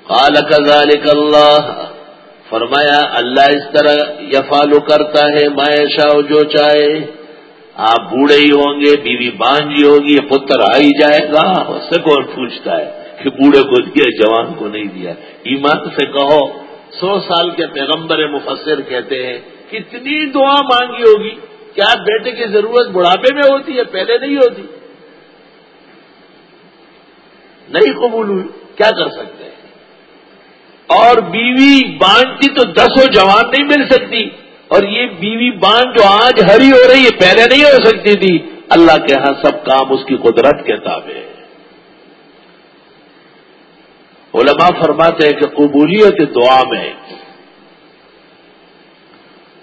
قال كذلك اللہ۔ فرمایا، اللہ اس طرح یفالو کرتا ہے مائے شاہ جو چاہے۔ آپ بوڑھے ہی ہوں گے، بیوی بانجی ہوگی پتر آئی جائے۔ گا اس سے کون پوچھتا ہے کہ بوڑھے کو دیا، جوان کو نہیں دیا۔ ایمان سے کہو، سو سال کے پیغمبر مفسر کہتے ہیں، کتنی دعا مانگی ہوگی؟ کیا بیٹے کی ضرورت بڑھاپے میں ہوتی ہے؟ پہلے نہیں ہوتی۔ نہیں قبول ہوئی، کیا کر سکتے ہیں؟ اور بیوی بانٹتی تو دسوں جوان نہیں مل سکتی۔ اور یہ بیوی بان جو آج ہری ہو رہی ہے، پہلے نہیں ہو سکتی تھی۔ اللہ کے ہاں سب کام اس کی قدرت کے تابع ہے علماء فرماتے ہیں کہ قبولیت دعا میں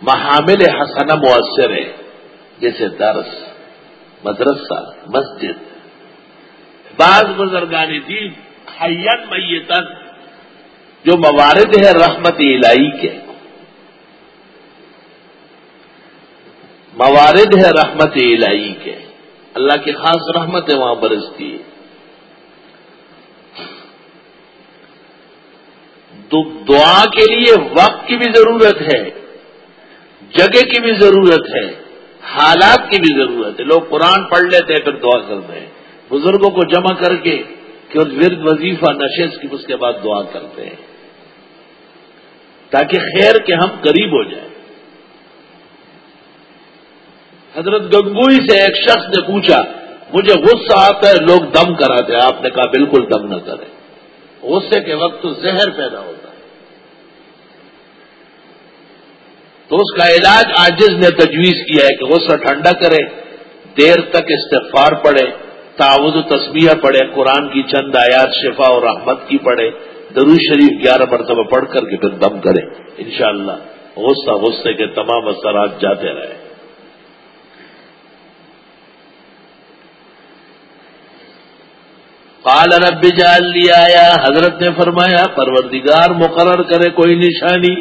محامل حسنہ مؤثر ہے جیسے درس، مدرسہ، مسجد بعض بزرگانی دین حین میتن جو موارد ہے رحمت الہی کے۔ موارد ہے رحمت الہی کے۔ اللہ کی خاص رحمت ہے وہاں برستی۔ ہے تو دعا کے لیے وقت کی بھی ضرورت ہے، جگہ کی بھی ضرورت ہے، حالات کی بھی ضرورت ہے۔ لوگ قرآن پڑھ لیتے ہیں، پھر دعا کرتے ہیں۔ بزرگوں کو جمع کر کے کہ ورد وظیفہ نشست کی اس کے بعد دعا کرتے ہیں۔ تاکہ خیر کے ہم قریب ہو جائیں۔ حضرت گنگوئی سے ایک شخص نے پوچھا، مجھے غصہ آتا ہے، لوگ دم کراتے ہیں۔ آپ نے کہا، بالکل دم نہ کریں۔ غصے کے وقت تو زہر پیدا ہوتا ہے۔ تو اس کا علاج آجز نے تجویز کیا ہے کہ غصہ ٹھنڈا کرے دیر تک استغفار پڑے تعوض و تصویہ پڑے قرآن کی چند آیات شفا اور رحمت کی پڑے درو شریف گیارہ مرتبہ پڑھ کر کے پھر دم کرے انشاءاللہ، غصہ غصے کے تمام اثرات جاتے رہے قال رب جال لیا آیا، حضرت نے فرمایا، پروردگار مقرر کرے کوئی نشانی،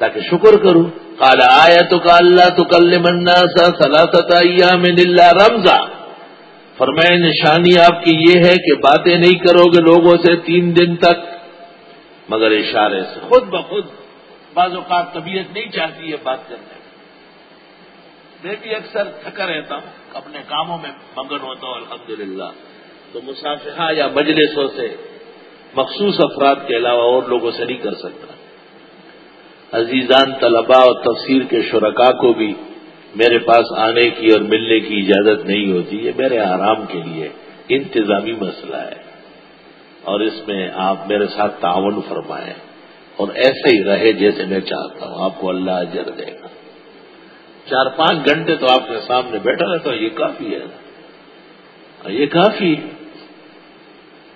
تاکہ شکر کروں۔ قال آیا تو کا اللہ تو کل منا سا سلا ستا میں نلا رمضا فرمائے نشانی آپ کی یہ ہے کہ باتیں نہیں کرو گے لوگوں سے تین دن تک۔ مگر اشارے سے۔ خود بخود بعض اوقات طبیعت نہیں چاہتی ہے بات کرنے میں بھی اکثر تھکا رہتا ہوں، اپنے کاموں میں مگن ہوتا ہوں، الحمدللہ۔ تو مسافہ ہاں یا مجلسوں سے مخصوص افراد کے علاوہ اور لوگوں سے نہیں کر سکتا۔ عزیزان طلباء اور تفسیر کے شرکا کو بھی میرے پاس آنے کی اور ملنے کی اجازت نہیں ہوتی، یہ میرے آرام کے لیے انتظامی مسئلہ ہے۔ اور اس میں آپ میرے ساتھ تعاون فرمائیں اور ایسے ہی رہے جیسے میں چاہتا ہوں۔ آپ کو اللہ اجر دے گا۔ چار پانچ گھنٹے تو آپ کے سامنے بیٹھا رہتا ہوں، یہ کافی ہے نا۔ یہ کافی۔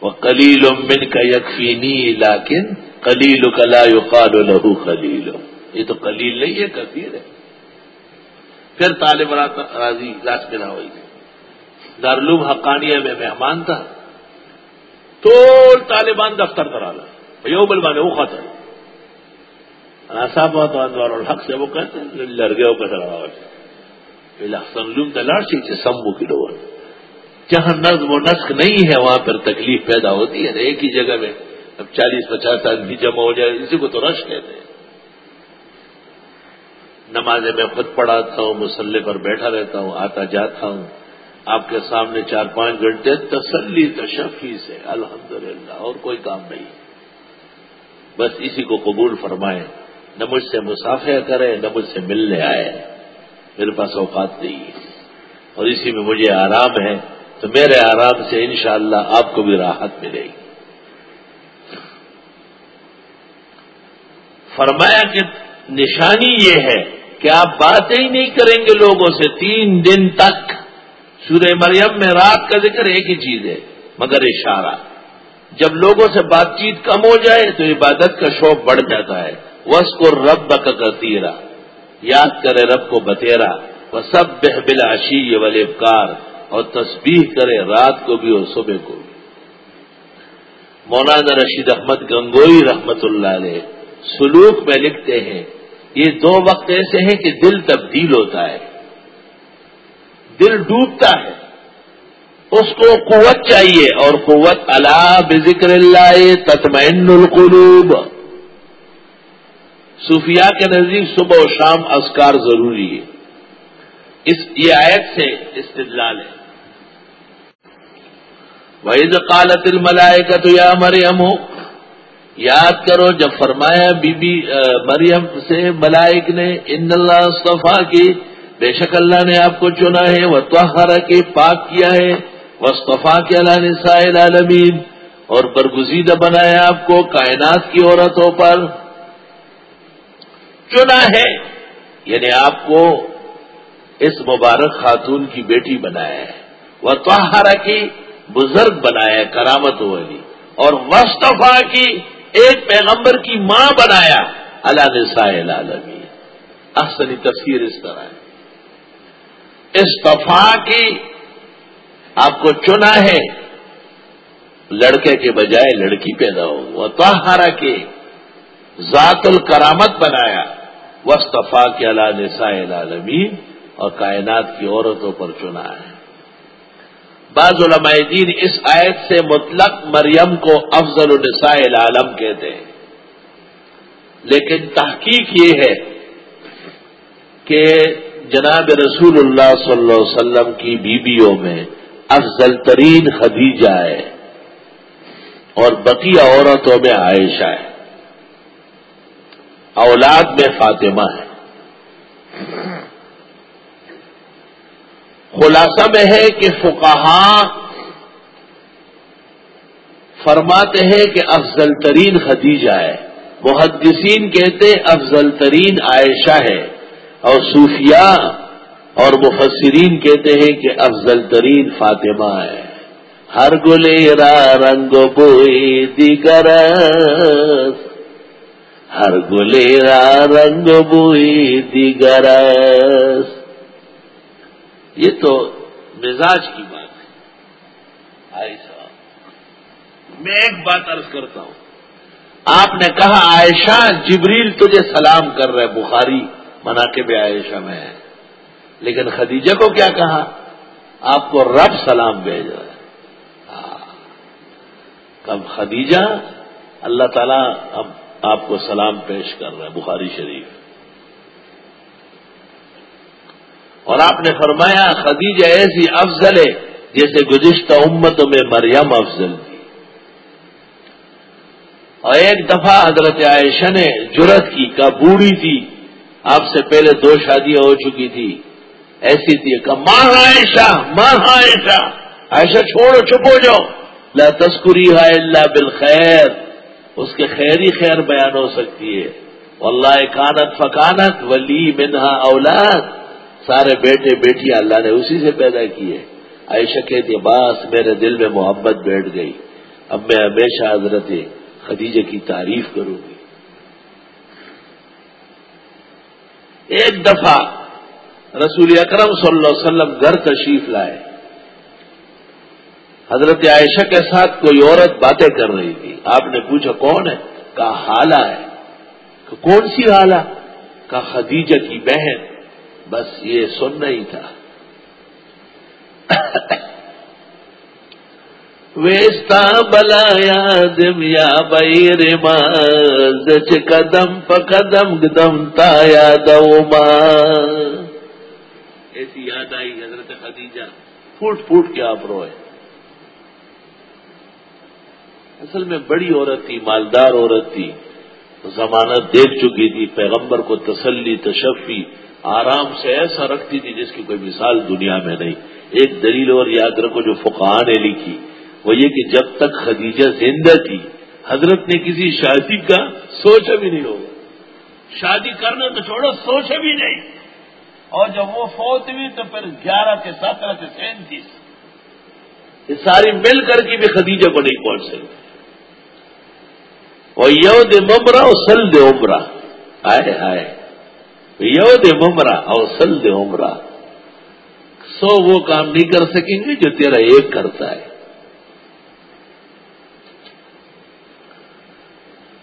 وہ کلیل من کا یقینی لاکن کلیل کلا یقال لہو یہ تو کلیل نہیں ہے کثیر ہے۔ پھر طالب راضی لاس میں نہ ہوئی۔ دارالعلوم حقانیہ میں مہمان تھا۔ تو طالبان دفتر کرا لا یو بل مانے وہ خطر صاحب اور حق سے وہ کہتے ہیں لڑ گئے وہ کہتے سنلوم تلاش سے سمبو کلو جہاں نظم و نسق نہیں ہے، وہاں پر تکلیف پیدا ہوتی ہے۔ ایک ہی جگہ میں اب چالیس پچاس آدمی جمع ہو جائے، اسی کو تو رش کہتے ہیں۔ نمازیں میں خود پڑھاتا ہوں مسلح پر بیٹھا رہتا ہوں، آتا جاتا ہوں۔ آپ کے سامنے چار پانچ گھنٹے تسلی، تشفی سے، الحمدللہ، اور کوئی کام نہیں۔ بس اسی کو قبول فرمائیں۔ نہ مجھ سے مسافر کرے نہ مجھ سے ملنے آئے میرے پاس اوقات نہیں ہے۔ اور اسی میں مجھے آرام ہے۔ تو میرے آرام سے انشاءاللہ اللہ آپ کو بھی راحت ملے گی۔ فرمایا کہ نشانی یہ ہے کہ آپ باتیں ہی نہیں کریں گے لوگوں سے؟ تین دن تک۔ سورہ مریم میں رات کا ذکر ایک ہی چیز ہے، مگر اشارہ۔ جب لوگوں سے بات چیت کم ہو جائے تو عبادت کا شوق بڑھ جاتا ہے۔ وس کو رب کا کتیرا یاد کرے رب کو بتیرا۔ وہ سب بہبل عشی ولفکار اور تسبیح کرے رات کو بھی اور صبح کو بھی۔ مولانا رشید احمد گنگوئی رحمت اللہ علیہ سلوک میں لکھتے ہیں یہ دو وقت ایسے ہیں کہ دل تبدیل ہوتا ہے۔ دل ڈوبتا ہے۔ اس کو قوت چاہیے اور قوت اللہ بذکر اللہ تطمئن القلوب۔ صوفیاء کے نزدیک صبح و شام اسکار ضروری ہے۔ اس یہ آیت سے استدلال ہے۔ وحید قالت الملائے کا تو یا مریم ہو یاد کرو جب فرمایا بی بی مریم سے ملائک نے، ان اللہ صفا کی، بے شک اللہ نے آپ کو چنا ہے، وہ توحرا کے پاک کیا ہے وصطفا کے اللہ نے سائل عالمین اور برگزیدہ بنایا آپ کو کائنات کی عورتوں پر۔ چنا ہے یعنی آپ کو اس مبارک خاتون کی بیٹی بنایا ہے۔ وہ توحرا کی بزرگ بنایا ہے، کرامت والی اور وصطفا کی ایک پیغمبر کی ماں بنایا۔ اللہ نساء العالمین۔ احسنی تفسیر اس طرح ہے۔ استفا کی آپ کو چنا ہے۔ لڑکے کے بجائے لڑکی پیدا ہو۔ وہ توہارا کے ذات الکرامت بنایا۔ وصطفا کے اللہ نساء العالمین۔ اور کائنات کی عورتوں پر چنا ہے۔ بعض علماء دین اس آیت سے مطلق مریم کو افضل النساء العالم کہتے ہیں۔ لیکن تحقیق یہ ہے کہ جناب رسول اللہ صلی اللہ علیہ وسلم کی بیویوں میں افضل ترین خدیجہ ہے اور بقیہ عورتوں میں عائشہ ہے۔ اولاد میں فاطمہ ہے۔ خلاصہ میں ہے کہ فقہا فرماتے ہیں کہ افضل ترین خدیجہ ہے۔ محدثین کہتے افضل ترین عائشہ ہے۔ اور صوفیاء اور مفسرین کہتے ہیں کہ افضل ترین فاطمہ ہے۔ ہر گلے را رنگ بوئی دیگر ہر گلے را رنگ بوئی دیگر یہ تو مزاج کی بات ہے۔ عائشہ میں ایک بات عرض کرتا ہوں۔ آپ نے کہا عائشہ جبریل تجھے سلام کر رہے بخاری منا کے بھی عائشہ میں ہے۔ لیکن خدیجہ کو کیا کہا؟ آپ کو رب سلام بھیج رہا ہے ہاں۔ کب خدیجہ، اللہ تعالیٰ اب آپ کو سلام پیش کر رہا ہے، بخاری شریف۔ اور آپ نے فرمایا، خدیجہ ایسی افضل ہے جیسے گزشتہ امتوں میں مریم افضل تھی۔ اور ایک دفعہ حضرت عائشہ نے جرت کی، کا بوڑھی تھی، آپ سے پہلے دو شادیاں ہو چکی تھی۔ ایسی تھی کہ ماں عائشہ ماں عائشہ۔ عائشہ چھوڑو، چپ ہو جاؤ۔ لا تسکری ہے اللہ بالخیر۔ اس کے خیر ہی خیر بیان ہو سکتی ہے۔ اللہ کانت فکانت، ولی منہا اولاد۔ سارے بیٹے بیٹیاں اللہ نے اسی سے پیدا کیے۔ عائشہ کہتی باس میرے دل میں محبت بیٹھ گئی۔ اب میں ہمیشہ حضرت خدیجہ کی تعریف کروں گی۔ ایک دفعہ رسول اکرم صلی اللہ علیہ وسلم گھر تشریف لائے۔ حضرت عائشہ کے ساتھ کوئی عورت باتیں کر رہی تھی۔ آپ نے پوچھا کون ہے؟ کہا حالہ ہے۔ کون سی حالہ کہا، خدیجہ کی بہن۔ بس یہ سننا ہی تھا۔ ویستا بلایا دم یا بیر مچ قدم پدم گدم تا یاد ایسی یاد آئی حضرت خدیجہ۔ پھوٹ پھوٹ کے آپ روئے۔ اصل میں بڑی عورت تھی، مالدار عورت تھی۔ ضمانت دیکھ چکی تھی، پیغمبر کو تسلی، تشفی۔ آرام سے ایسا رکھتی تھی جس کی کوئی مثال دنیا میں نہیں۔ ایک دلیل اور یاد رکھو جو فقہ نے لکھی۔ وہ یہ کہ جب تک خدیجہ زندہ تھی، حضرت نے کسی شادی کا سوچا بھی نہیں ہوگا۔ شادی کرنا تو چھوڑو، سوچا بھی نہیں۔ اور جب وہ فوت ہوئی تو پھر گیارہ سے سترہ سے سینتیس یہ ساری مل کر کے بھی خدیجہ کو نہیں پہنچ سکتی اور یو دے ممرا اور سل دے عمرہ۔ آئے آئے۔ یو دے ممرا اور سل دے عمرہ۔ سو وہ کام نہیں کر سکیں گے جو تیرا ایک کرتا ہے۔